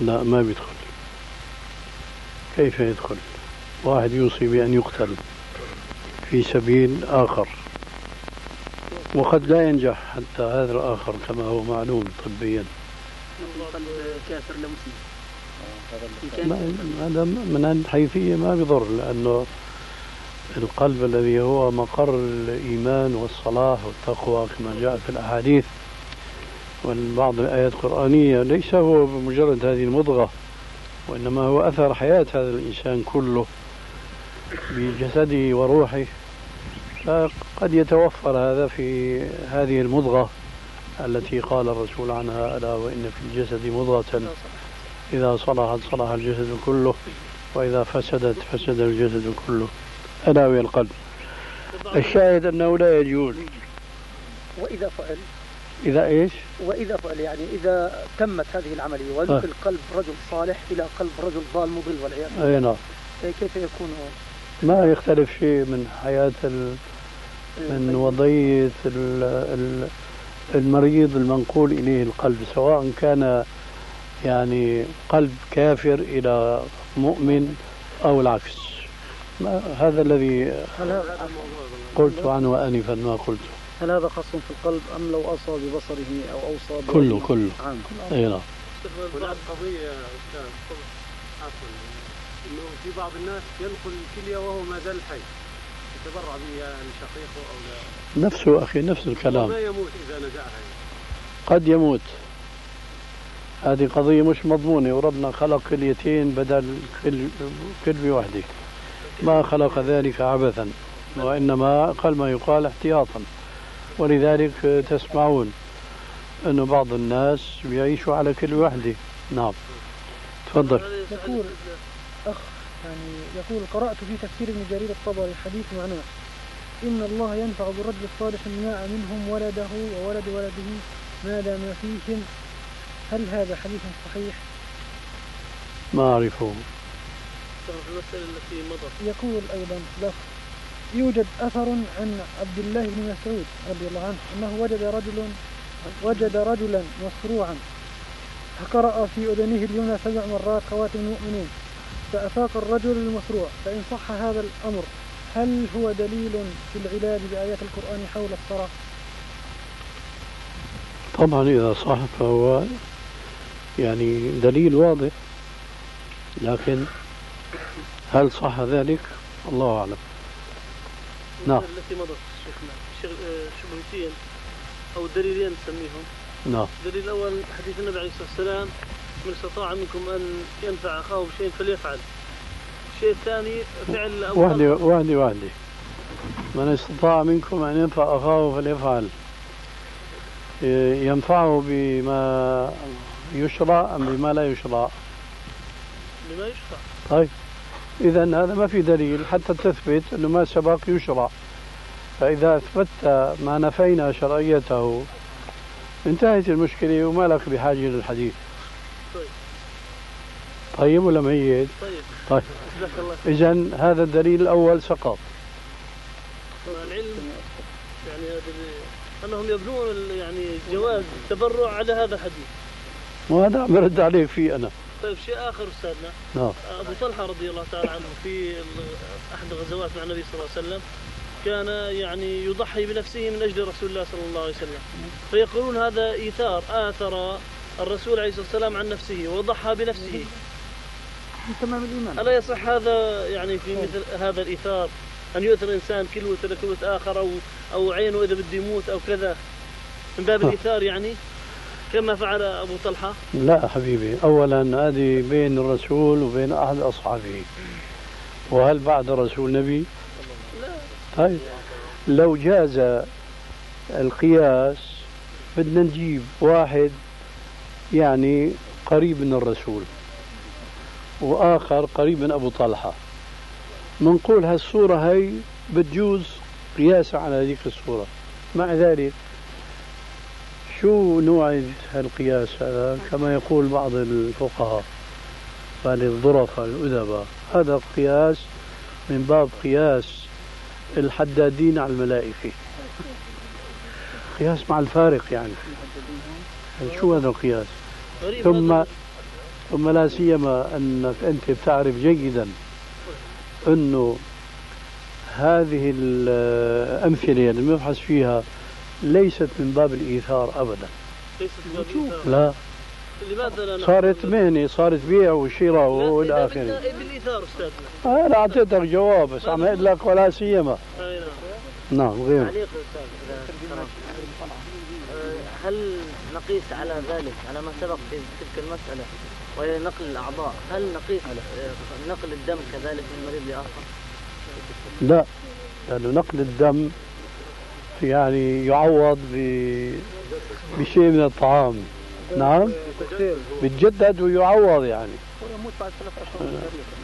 لا ما بيدخل. كيف يدخل؟ واحد يوصي بأن يقتل في سبيل آخر. وقد لا ينجح حتى هذا الآخر كما هو معلوم طبيا. كافر لمسلم. هذا من الحيثية ما بضر لأنه القلب الذي هو مقر الإيمان والصلاح والتقوى كما جاء في الأحاديث وبعض الآيات القرآنية ليس هو بمجرد هذه المضغة وإنما هو أثر حياة هذا الإنسان كله بجسده وروحه. فقد يتوفر هذا في هذه المضغة التي قال الرسول عنها ألا وإن في الجسد مضغة؟ إذا صلحت صلح الجسد كله وإذا فسدت فسد الجسد كله. ألا وهي القلب. الشاهد أنه لا يجوز. وإذا فعل. إذا إيش؟ وإذا فعل يعني إذا تمت هذه العملية ونقل قلب رجل صالح إلى قلب رجل ضال مضل والعياذ بالله. أي نعم. كيف يكون؟ ما يختلف شيء من حياة ال... من وضعية ال... ال... المريض المنقول إليه القلب سواء كان يعني قلب كافر إلى مؤمن أو العكس. هذا الذي هل قلت عنه آنفا ما قلته هل هذا خاص في القلب أم لو أوصى ببصره أو أوصى ب- كله كله. عام. أي نعم. هناك بعض قضية يا أستاذ عفوا. إنه في بعض الناس ينقل الكلية وهو ما زال حي. يتبرع بها لشقيقه أو لا. نفسه أخي نفس الكلام. ما يموت إذا نزعها قد يموت. هذه قضية مش مضمونة وربنا خلق كليتين بدل كل كلمة واحدة ما خلق ذلك عبثا وإنما أقل ما يقال احتياطا. ولذلك تسمعون أنه بعض الناس بيعيشوا على كلمة واحدة نعم. تفضل. يقول أخ يعني يقول قرأت في تفسير ابن جرير الطبري حديث معناه. إن الله ينفع بالرجل الصالح الماء منهم ولده وولد ولده ما دام فيهم. هل هذا حديث صحيح؟ ما أعرفه. المسألة التي مضت يقول أيضا له يوجد أثر عن عبد الله بن مسعود رضي الله عنه أنه وجد رجل وجد رجلا مصروعا فقرأ في أذنه اليمنى سبع مرات خواتم المؤمنين. فأفاق الرجل المصروع فإن صح هذا الأمر هل هو دليل في العلاج بآيات القرآن حول الصرع؟ طبعا إذا صح فهو يعني دليل واضح لكن هل صح ذلك؟ الله أعلم. نعم. التي مضت شيخنا شغ- آه، شبهتين أو دليلين نسميهم. نعم. الدليل الأول حديث النبي عليه الصلاة والسلام من استطاع منكم أن ينفع أخاه بشيء فليفعل. الشيء الثاني فعل أبو وحدة طلحة. وحدة وحدة من استطاع منكم أن ينفع أخاه فليفعل. ينفعه بما يشرع أم بما لا يشرع؟ بما يشفع طيب. إذا هذا ما في دليل حتى تثبت أنه ما سبق يشرع. فإذا أثبتت ما نفينا شرعيته انتهت المشكلة وما لك بحاجة للحديث طيب. طيب ولا ميت؟ طيب. طيب. إذا هذا الدليل الأول سقط. العلم يعني هذا أنهم يبنون يعني جواز التبرع على هذا الحديث. وهذا عم برد عليك فيه أنا. طيب شيء آخر أستاذنا. نعم. أبو طلحة رضي الله تعالى عنه في أحد الغزوات مع النبي صلى الله عليه وسلم كان يعني يضحي بنفسه من أجل رسول الله صلى الله عليه وسلم. فيقولون هذا إيثار آثر الرسول عليه الصلاة والسلام عن نفسه وضحى بنفسه. من تمام الإيمان. ألا يصح هذا يعني في مثل هذا الإيثار؟ أن يؤثر انسان كلوة لكلوة آخر أو أو عينه إذا بده يموت أو كذا. من باب الإيثار يعني؟ كما فعل أبو طلحة؟ لا حبيبي أولا هذه بين الرسول وبين أحد أصحابه. وهل بعد الرسول نبي؟ لا طيب. لو جاز القياس بدنا نجيب واحد يعني قريب من الرسول وآخر قريب من أبو طلحة. منقول هالصورة هي بتجوز قياسا على هذيك الصورة. مع ذلك شو نوع القياس هذا؟ كما يقول بعض الفقهاء يعني الظرفاء الأدباء. هذا قياس من باب قياس الحدادين على الملائكة. قياس مع الفارق يعني. يعني شو هذا القياس؟ ثم. ثم لا سيما أنك أنت بتعرف جيدا أنه هذه الأمثلة اللي بنبحث فيها ليست من باب الإيثار ابدا ليست باب الإيثار. لا لماذا صارت مهنة صارت بيع وشراء لا، وإلى آخره بدنا بالإيثار استاذنا أنا أعطيتك جواب بس عم أقول لك ولا سيما نعم. نعم غير تعليق أستاذ. آه، هل نقيس على ذلك على ما سبق في تلك المسألة وهي نقل الأعضاء هل نقيس آه، نقل الدم كذلك من مريض لآخر؟ لا لأنه نقل الدم يعني يعوض بشيء من الطعام. نعم؟ بتجدد ويعوض يعني.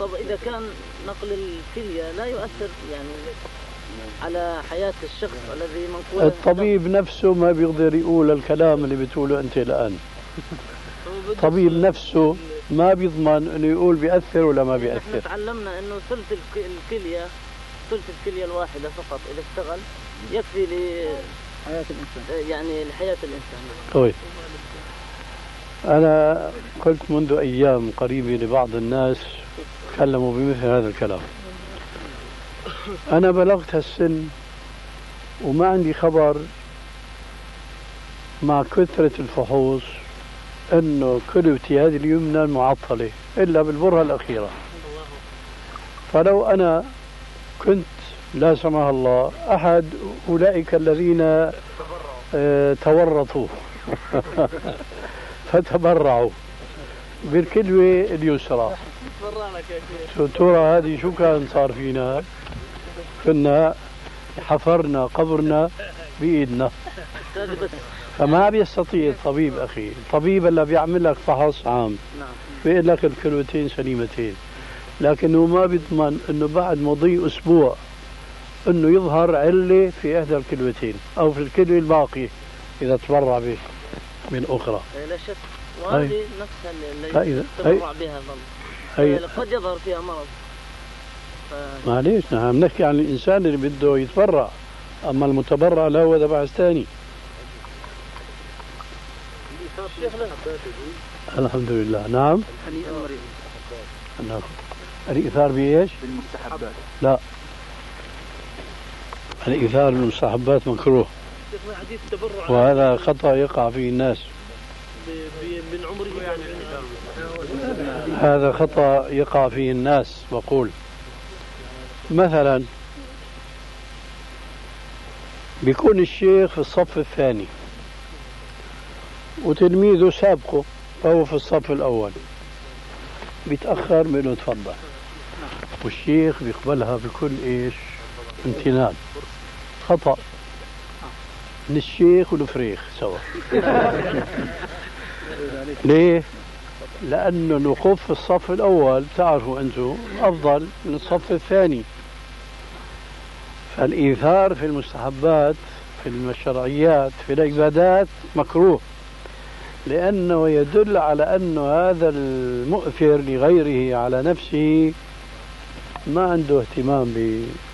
طب إذا كان نقل الكلية لا يؤثر يعني على حياة الشخص الذي منقول الطبيب نفسه ما بيقدر يقول الكلام اللي بتقوله أنت الآن. الطبيب نفسه ما بيضمن أنه يقول بيأثر ولا ما نحن بيأثر. تعلمنا أنه ثلث الك- الكلية ثلث الكلية الواحدة فقط إذا اشتغل يكفي ل حياة الإنسان. يعني لحياة الإنسان. طيب. أنا قلت منذ أيام قريبة لبعض الناس تكلموا بمثل هذا الكلام. أنا بلغت هالسن وما عندي خبر مع كثرة الفحوص أنه كلبتي هذه اليمنى معطلة إلا بالبرهة الأخيرة. فلو أنا لا سمح الله أحد أولئك الذين آه، تورطوا. فتبرعوا. بالكلوة اليسرى. شو ترى هذه شو كان صار فينا؟ كنا حفرنا قبرنا بإيدنا. فما بيستطيع الطبيب أخي. الطبيب اللي بيعمل لك فحص عام بيقول لك الكلوتين سليمتين. لكنه ما بيضمن إنه بعد مضي أسبوع إنه يظهر عله في إحدى الكلوتين أو في الكلوه الباقيه إذا تبرع به من أخرى. آه، لا شك. وهذه نفسها اللي. اللي تبرع بها ظل هي آه، قد يظهر فيها مرض. ف- معليش نحن عم نحكي عن الإنسان اللي بده يتبرع. أما المتبرع له هذا بحث ثاني. الحمد لله نعم نعم الإيثار بإيش؟ بالمستحبات. لا. الايثار بالمستحبات مكروه شيخنا حديث التبرع وهذا خطأ يقع فيه الناس. من عمره يعني هذا خطأ يقع فيه الناس. بقول مثلا بيكون الشيخ في الصف الثاني وتلميذه سابقه فهو في الصف الأول. بيتأخر منه تفضل. والشيخ بيقبلها بكل إيش؟ امتنان. خطأ. من الشيخ والفريخ سوا. ليه؟ لأنه الوقوف في الصف الأول تعرفوا أنتم أفضل من الصف الثاني. فالإيثار في المستحبات في الشرعيات في العبادات مكروه. لأنه يدل على أن هذا المؤثر لغيره على نفسه ما عنده اهتمام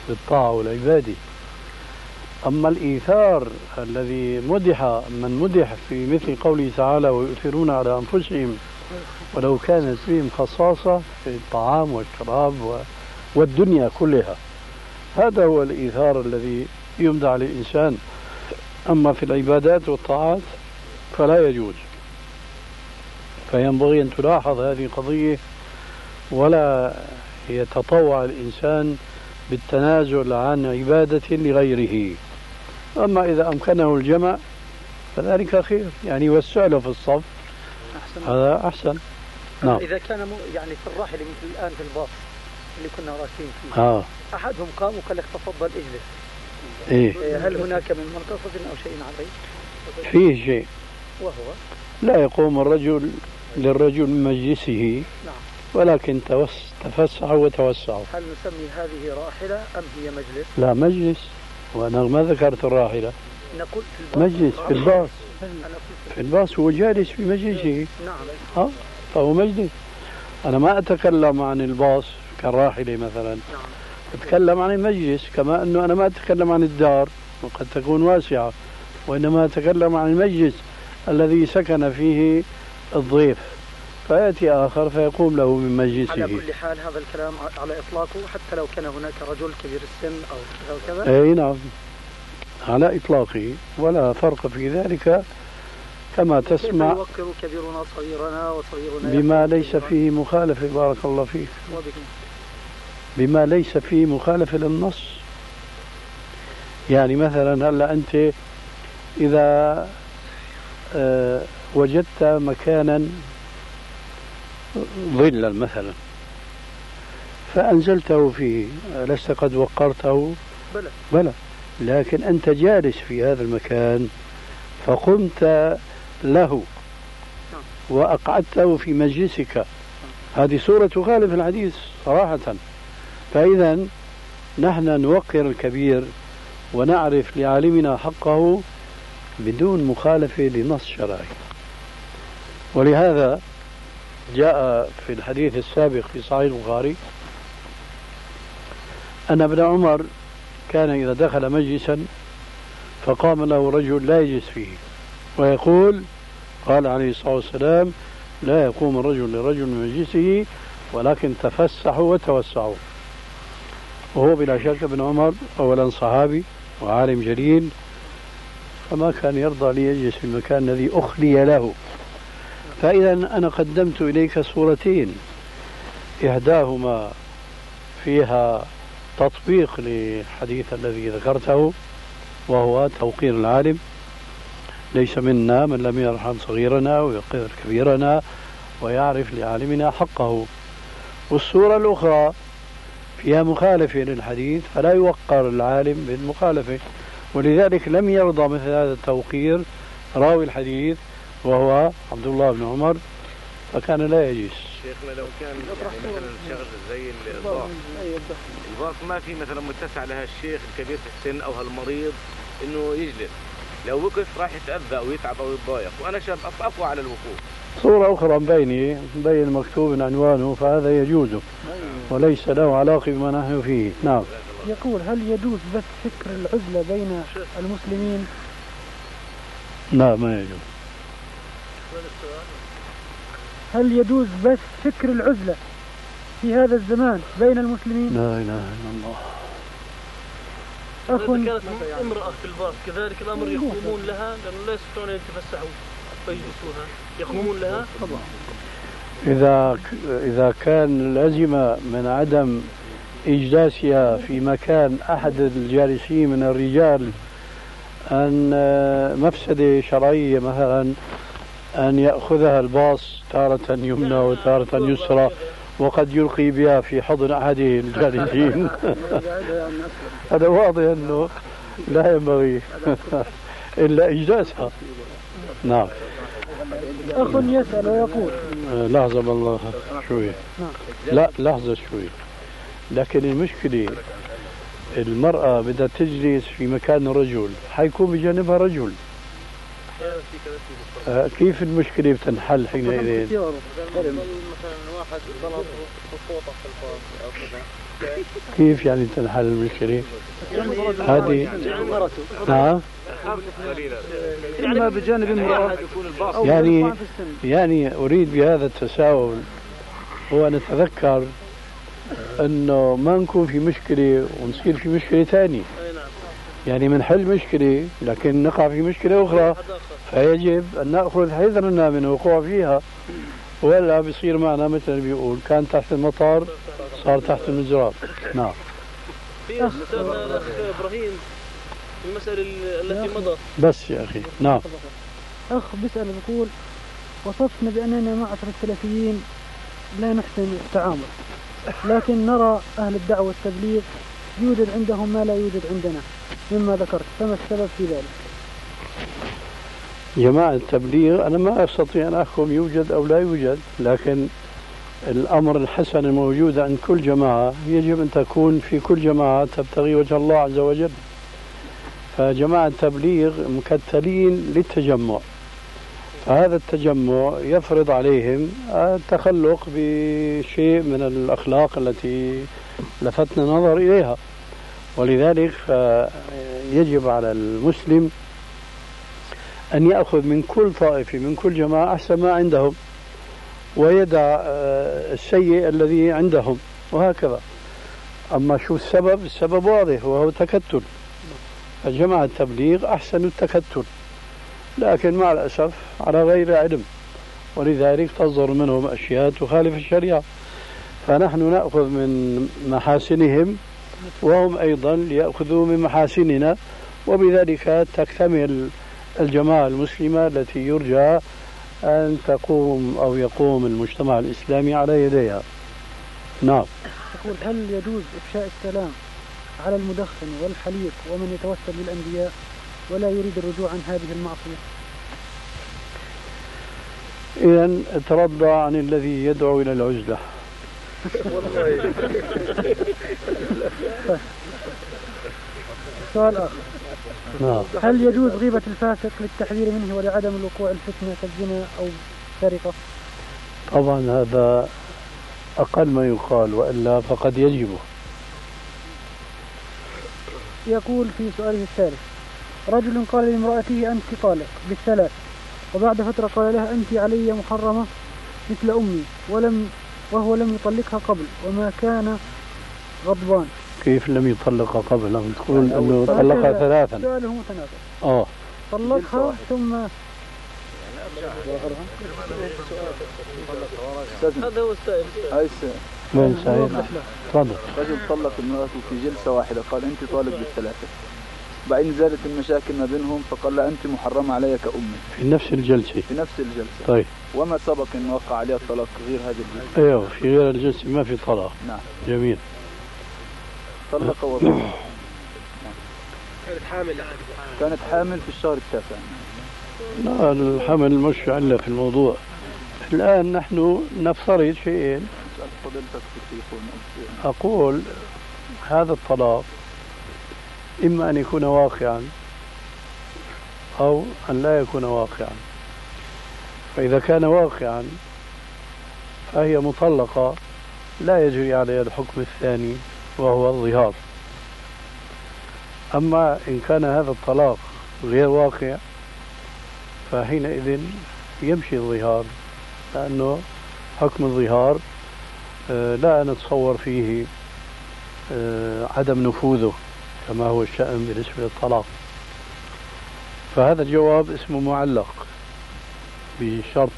بالطاعة والعبادة. أما الإيثار الذي مدح من مدح في مثل قوله تعالى ويؤثرون على أنفسهم ولو كانت بهم خصاصة في الطعام والشراب والدنيا كلها. هذا هو الإيثار الذي يمدح للإنسان. أما في العبادات والطاعات فلا يجوز. فينبغي أن تلاحظ هذه القضية ولا يتطوع الإنسان بالتنازل عن عبادة لغيره. أما إذا أمكنه الجمع فذلك خير يعني يوسع له في الصف. أحسن. هذا أحسن. نعم. إذا كان يعني في الراحلة مثل الآن في الباص اللي كنا راكبين فيه. آه. أحدهم قام وقال لك تفضل اجلس. إيه. إيه هل هناك من منتصف أو شيء عليه؟ فيه شيء. وهو؟ لا يقوم الرجل للرجل من مجلسه. نعم. ولكن تفسحوا وتوسعوا هل نسمي هذه راحلة أم هي مجلس؟ لا مجلس. وأنا ما ذكرت الراحلة. نقول في مجلس في الباص. في الباص. هو جالس في مجلسه. نعم. ها؟ فهو مجلس. أنا ما أتكلم عن الباص كالراحلة مثلا. نعم. أتكلم عن المجلس كما أنه أنا ما أتكلم عن الدار وقد تكون واسعة وإنما أتكلم عن المجلس الذي سكن فيه الضيف. فيأتي آخر فيقوم له من مجلسه. على كل حال هذا الكلام على إطلاقه حتى لو كان هناك رجل كبير السن أو كذا وكذا. أي نعم. على إطلاقه. ولا فرق في ذلك كما تسمع يوقر كبيرنا صغيرنا وصغيرنا بما ليس فيه مخالفة بارك الله فيك. بما ليس فيه مخالفة للنص. يعني مثلا هلأ أنت إذا آه، وجدت مكانا ظلا مثلا. فأنزلته فيه لست قد وقرته؟ بلى. بلى. لكن أنت جالس في هذا المكان فقمت له نعم. وأقعدته في مجلسك. هذه صورة تخالف الحديث صراحة. فإذا نحن نوقر الكبير ونعرف لعالمنا حقه بدون مخالفة لنص شرعي. ولهذا جاء في الحديث السابق في صحيح البخاري أن ابن عمر كان إذا دخل مجلسا فقام له رجل لا يجلس فيه ويقول قال عليه الصلاة والسلام لا يقوم الرجل لرجل مجلسه ولكن تفسحوا وتوسعوا. وهو بلا شك ابن عمر أولا صحابي وعالم جليل فما كان يرضى ليجلس في المكان الذي أخلي له. فإذا أنا قدمت إليك صورتين. إحداهما فيها تطبيق للحديث الذي ذكرته وهو توقير العالم. ليس منا من لم يرحم صغيرنا ويقدر كبيرنا ويعرف لعالمنا حقه. والصورة الأخرى فيها مخالفة للحديث فلا يوقر العالم بالمخالفة. ولذلك لم يرضى مثل هذا التوقير راوي الحديث وهو عبد الله بن عمر فكان لا يجلس شيخنا لو كان يعني مثلا شغل زي الباص الباص ما في مثلا متسع لها الشيخ الكبير في السن أو هالمريض إنه يجلس. لو وقف راح يتأذى أو يتعب أو يتضايق. وأنا شاب أقوى على الوقوف. صورة أخرى مبينة مبين مكتوب عنوانه فهذا يجوز. وليس له علاقة بما نحن فيه. نعم. يقول هل يجوز بث فكر العزلة بين المسلمين؟ لا ما يجوز. هل يجوز بث فكر العزلة في هذا الزمان بين المسلمين؟ لا إله إلا الله. أخ كانت امرأة في الباص كذلك الأمر يقومون لها لأنه لا يستطيعون أن يتفسحوا فيجلسوها يقومون لها. طبعا إذا إذا كان الأزمة من عدم إجلاسها في مكان أحد الجالسين من الرجال أن مفسدة شرعية مثلا أن يأخذها الباص تارة يمنى وتارة يسرى وقد يلقي بها في حضن أحد الجالسين هذا واضح أنه لا ينبغي إلا إجلاسها نعم. أخ يسأل ويقول. لحظة بالله شوي. نعم. لا لحظة شوي. لكن المشكلة المرأة بدها تجلس في مكان الرجل حيكون بجانبها رجل. آه، كيف المشكلة بتنحل حينئذ؟ مثلا واحد ضرب خطوطه في الفاضي أو كذا كيف يعني تنحل المشكلة؟ هذه نعم إما بجانب امرأة يعني. يعني أريد بهذا التساؤل هو أن أتذكر أنه ما نكون في مشكلة ونصير في مشكلة ثانية يعني منحل مشكلة لكن نقع في مشكلة أخرى فيجب أن نأخذ حذرنا من الوقوع فيها ولا بيصير معنا مثل اللي بيقول كان تحت المطار صار تحت المجراب نعم. في الاخ إبراهيم المسألة التي مضت. بس يا أخي. نعم. أخ بيسأل بيقول وصفنا بأننا معشر السلفيين لا نحسن التعامل لكن نرى أهل الدعوة والتبليغ يوجد عندهم ما لا يوجد عندنا مما ذكرت فما السبب في ذلك؟ جماعة التبليغ أنا ما أستطيع أن أحكم يوجد أو لا يوجد لكن الأمر الحسن الموجود عند كل جماعة يجب أن تكون في كل جماعة تبتغي وجه الله عز وجل. فجماعة التبليغ مكتلين للتجمع. فهذا التجمع يفرض عليهم التخلق بشيء من الأخلاق التي لفتنا النظر إليها. ولذلك فيجب على المسلم أن يأخذ من كل طائفة من كل جماعة أحسن ما عندهم ويدع آه، السيء الذي عندهم وهكذا. أما شو السبب؟ السبب واضح وهو التكتل فجماعة التبليغ أحسن التكتل لكن مع الأسف على غير علم. ولذلك تصدر منهم أشياء تخالف الشريعة. فنحن نأخذ من محاسنهم وهم أيضا ليأخذوا من محاسننا وبذلك تكتمل الجماعة المسلمة التي يرجى أن تقوم أو يقوم المجتمع الإسلامي على يديها. نعم. يقول هل يجوز إفشاء السلام على المدخن والحليق ومن يتوسل بالأنبياء ولا يريد الرجوع عن هذه المعصية؟ إذا ترضى عن الذي يدعو إلى العزلة. سؤال آخر. نعم. هل يجوز غيبة الفاسق للتحذير منه ولعدم الوقوع الفتنة كالزنا أو سرقة؟ طبعا هذا أقل ما يقال وإلا فقد يجب. يقول في سؤاله الثالث رجل قال لامرأته أنت طالق بالثلاث وبعد فترة قال لها أنت علي محرمة مثل أمي ولم وهو لم يطلقها قبل وما كان غضبان. كيف لم يطلقها قبل تقول أنه طلقها ثلاثا. سؤاله متناقض. آه. طلقها ثم هذا هو السائل هاي السنة. وين سعيد. تفضل. رجل طلق امرأته في جلسة واحدة قال أنت طالق بالثلاثة. بعدين زادت المشاكل ما بينهم فقال لها أنت محرمة علي كأمي. في نفس الجلسة. في نفس الجلسة. طيب. وما سبق أن وقع عليها الطلاق غير هذه الجلسة؟ أيوه في غير الجلسة ما في طلاق. نعم. جميل. طلق وطلق كانت حامل كانت حامل في الشهر التاسع. لا الحمل مش علة في الموضوع. الآن نحن نفترض شيئين أقول هذا الطلاق إما أن يكون واقعا أو أن لا يكون واقعا. فإذا كان واقعا فهي مطلقة لا يجري عليها الحكم الثاني. وهو الظهار. أما إن كان هذا الطلاق غير واقع فحينئذ يمشي الظهار لأنه حكم الظهار آه، لا نتصور فيه آه، عدم نفوذه كما هو الشأن بالنسبة للطلاق. فهذا الجواب اسمه معلق بشرط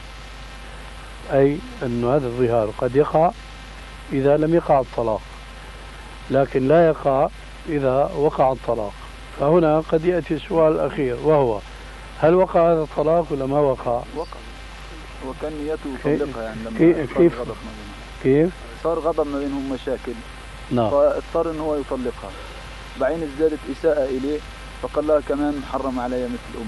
أي أن هذا الظهار قد يقع إذا لم يقع الطلاق. لكن لا يقع إذا وقع الطلاق. فهنا قد يأتي السؤال الأخير وهو هل وقع هذا الطلاق ولا ما وقع؟ وقع. وكان نيته يطلقها يعني لما كيف- صار كيف- غضب ما بينهم. كيف؟ صار غضب ما بينهم مشاكل. نعم. فاضطر إن هو يطلقها. بعدين ازدادت إساءة إليه فقال لها كمان محرم علي مثل أمي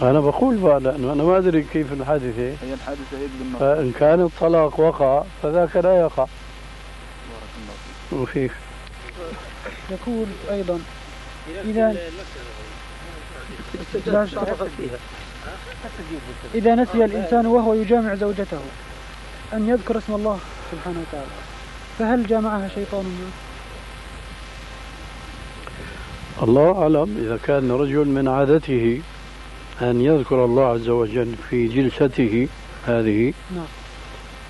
يعني. أنا بقول بقى لأنه أنا ما أدري كيف الحادثة. هي الحادثة هيك بالنص. فإن كان الطلاق وقع فذاك لا يقع. بارك الله فيك. يقول أيضا. إذا إذا نسي الإنسان وهو يجامع زوجته أن يذكر اسم الله سبحانه وتعالى. فهل جامعها شيطان ما؟ الله أعلم إذا كان رجل من عادته أن يذكر الله عز وجل في جلسته هذه. نعم.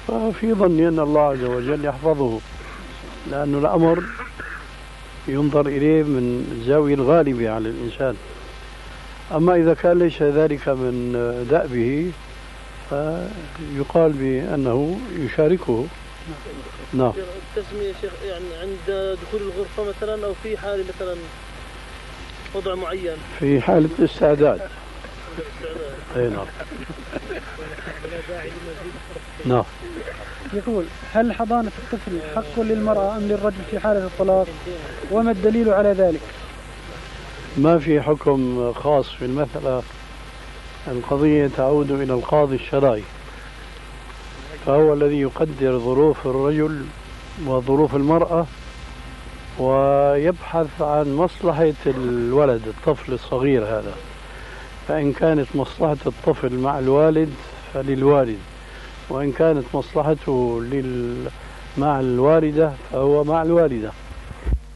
ففي ظني أن الله عز وجل يحفظه لأن الأمر ينظر إليه من الزاوية الغالبة على الإنسان. أما إذا كان ليس ذلك من دأبه فيقال بأنه يشاركه. نعم. التسمية يا شيخ يعني عند دخول الغرفة مثلا أو في حال مثلا وضع معين؟ في حالة استعداد أي نعم. نعم. يقول هل حضانة الطفل حق للمرأة أم للرجل في حالة الطلاق؟ وما الدليل على ذلك؟ ما في حكم خاص في المسألة القضية تعود إلى القاضي الشرعي فهو الذي يقدر ظروف الرجل وظروف المرأة ويبحث عن مصلحة الولد الطفل الصغير هذا. فإن كانت مصلحة الطفل مع الوالد فللوالد. وإن كانت مصلحته. مع الوالدة فهو مع الوالدة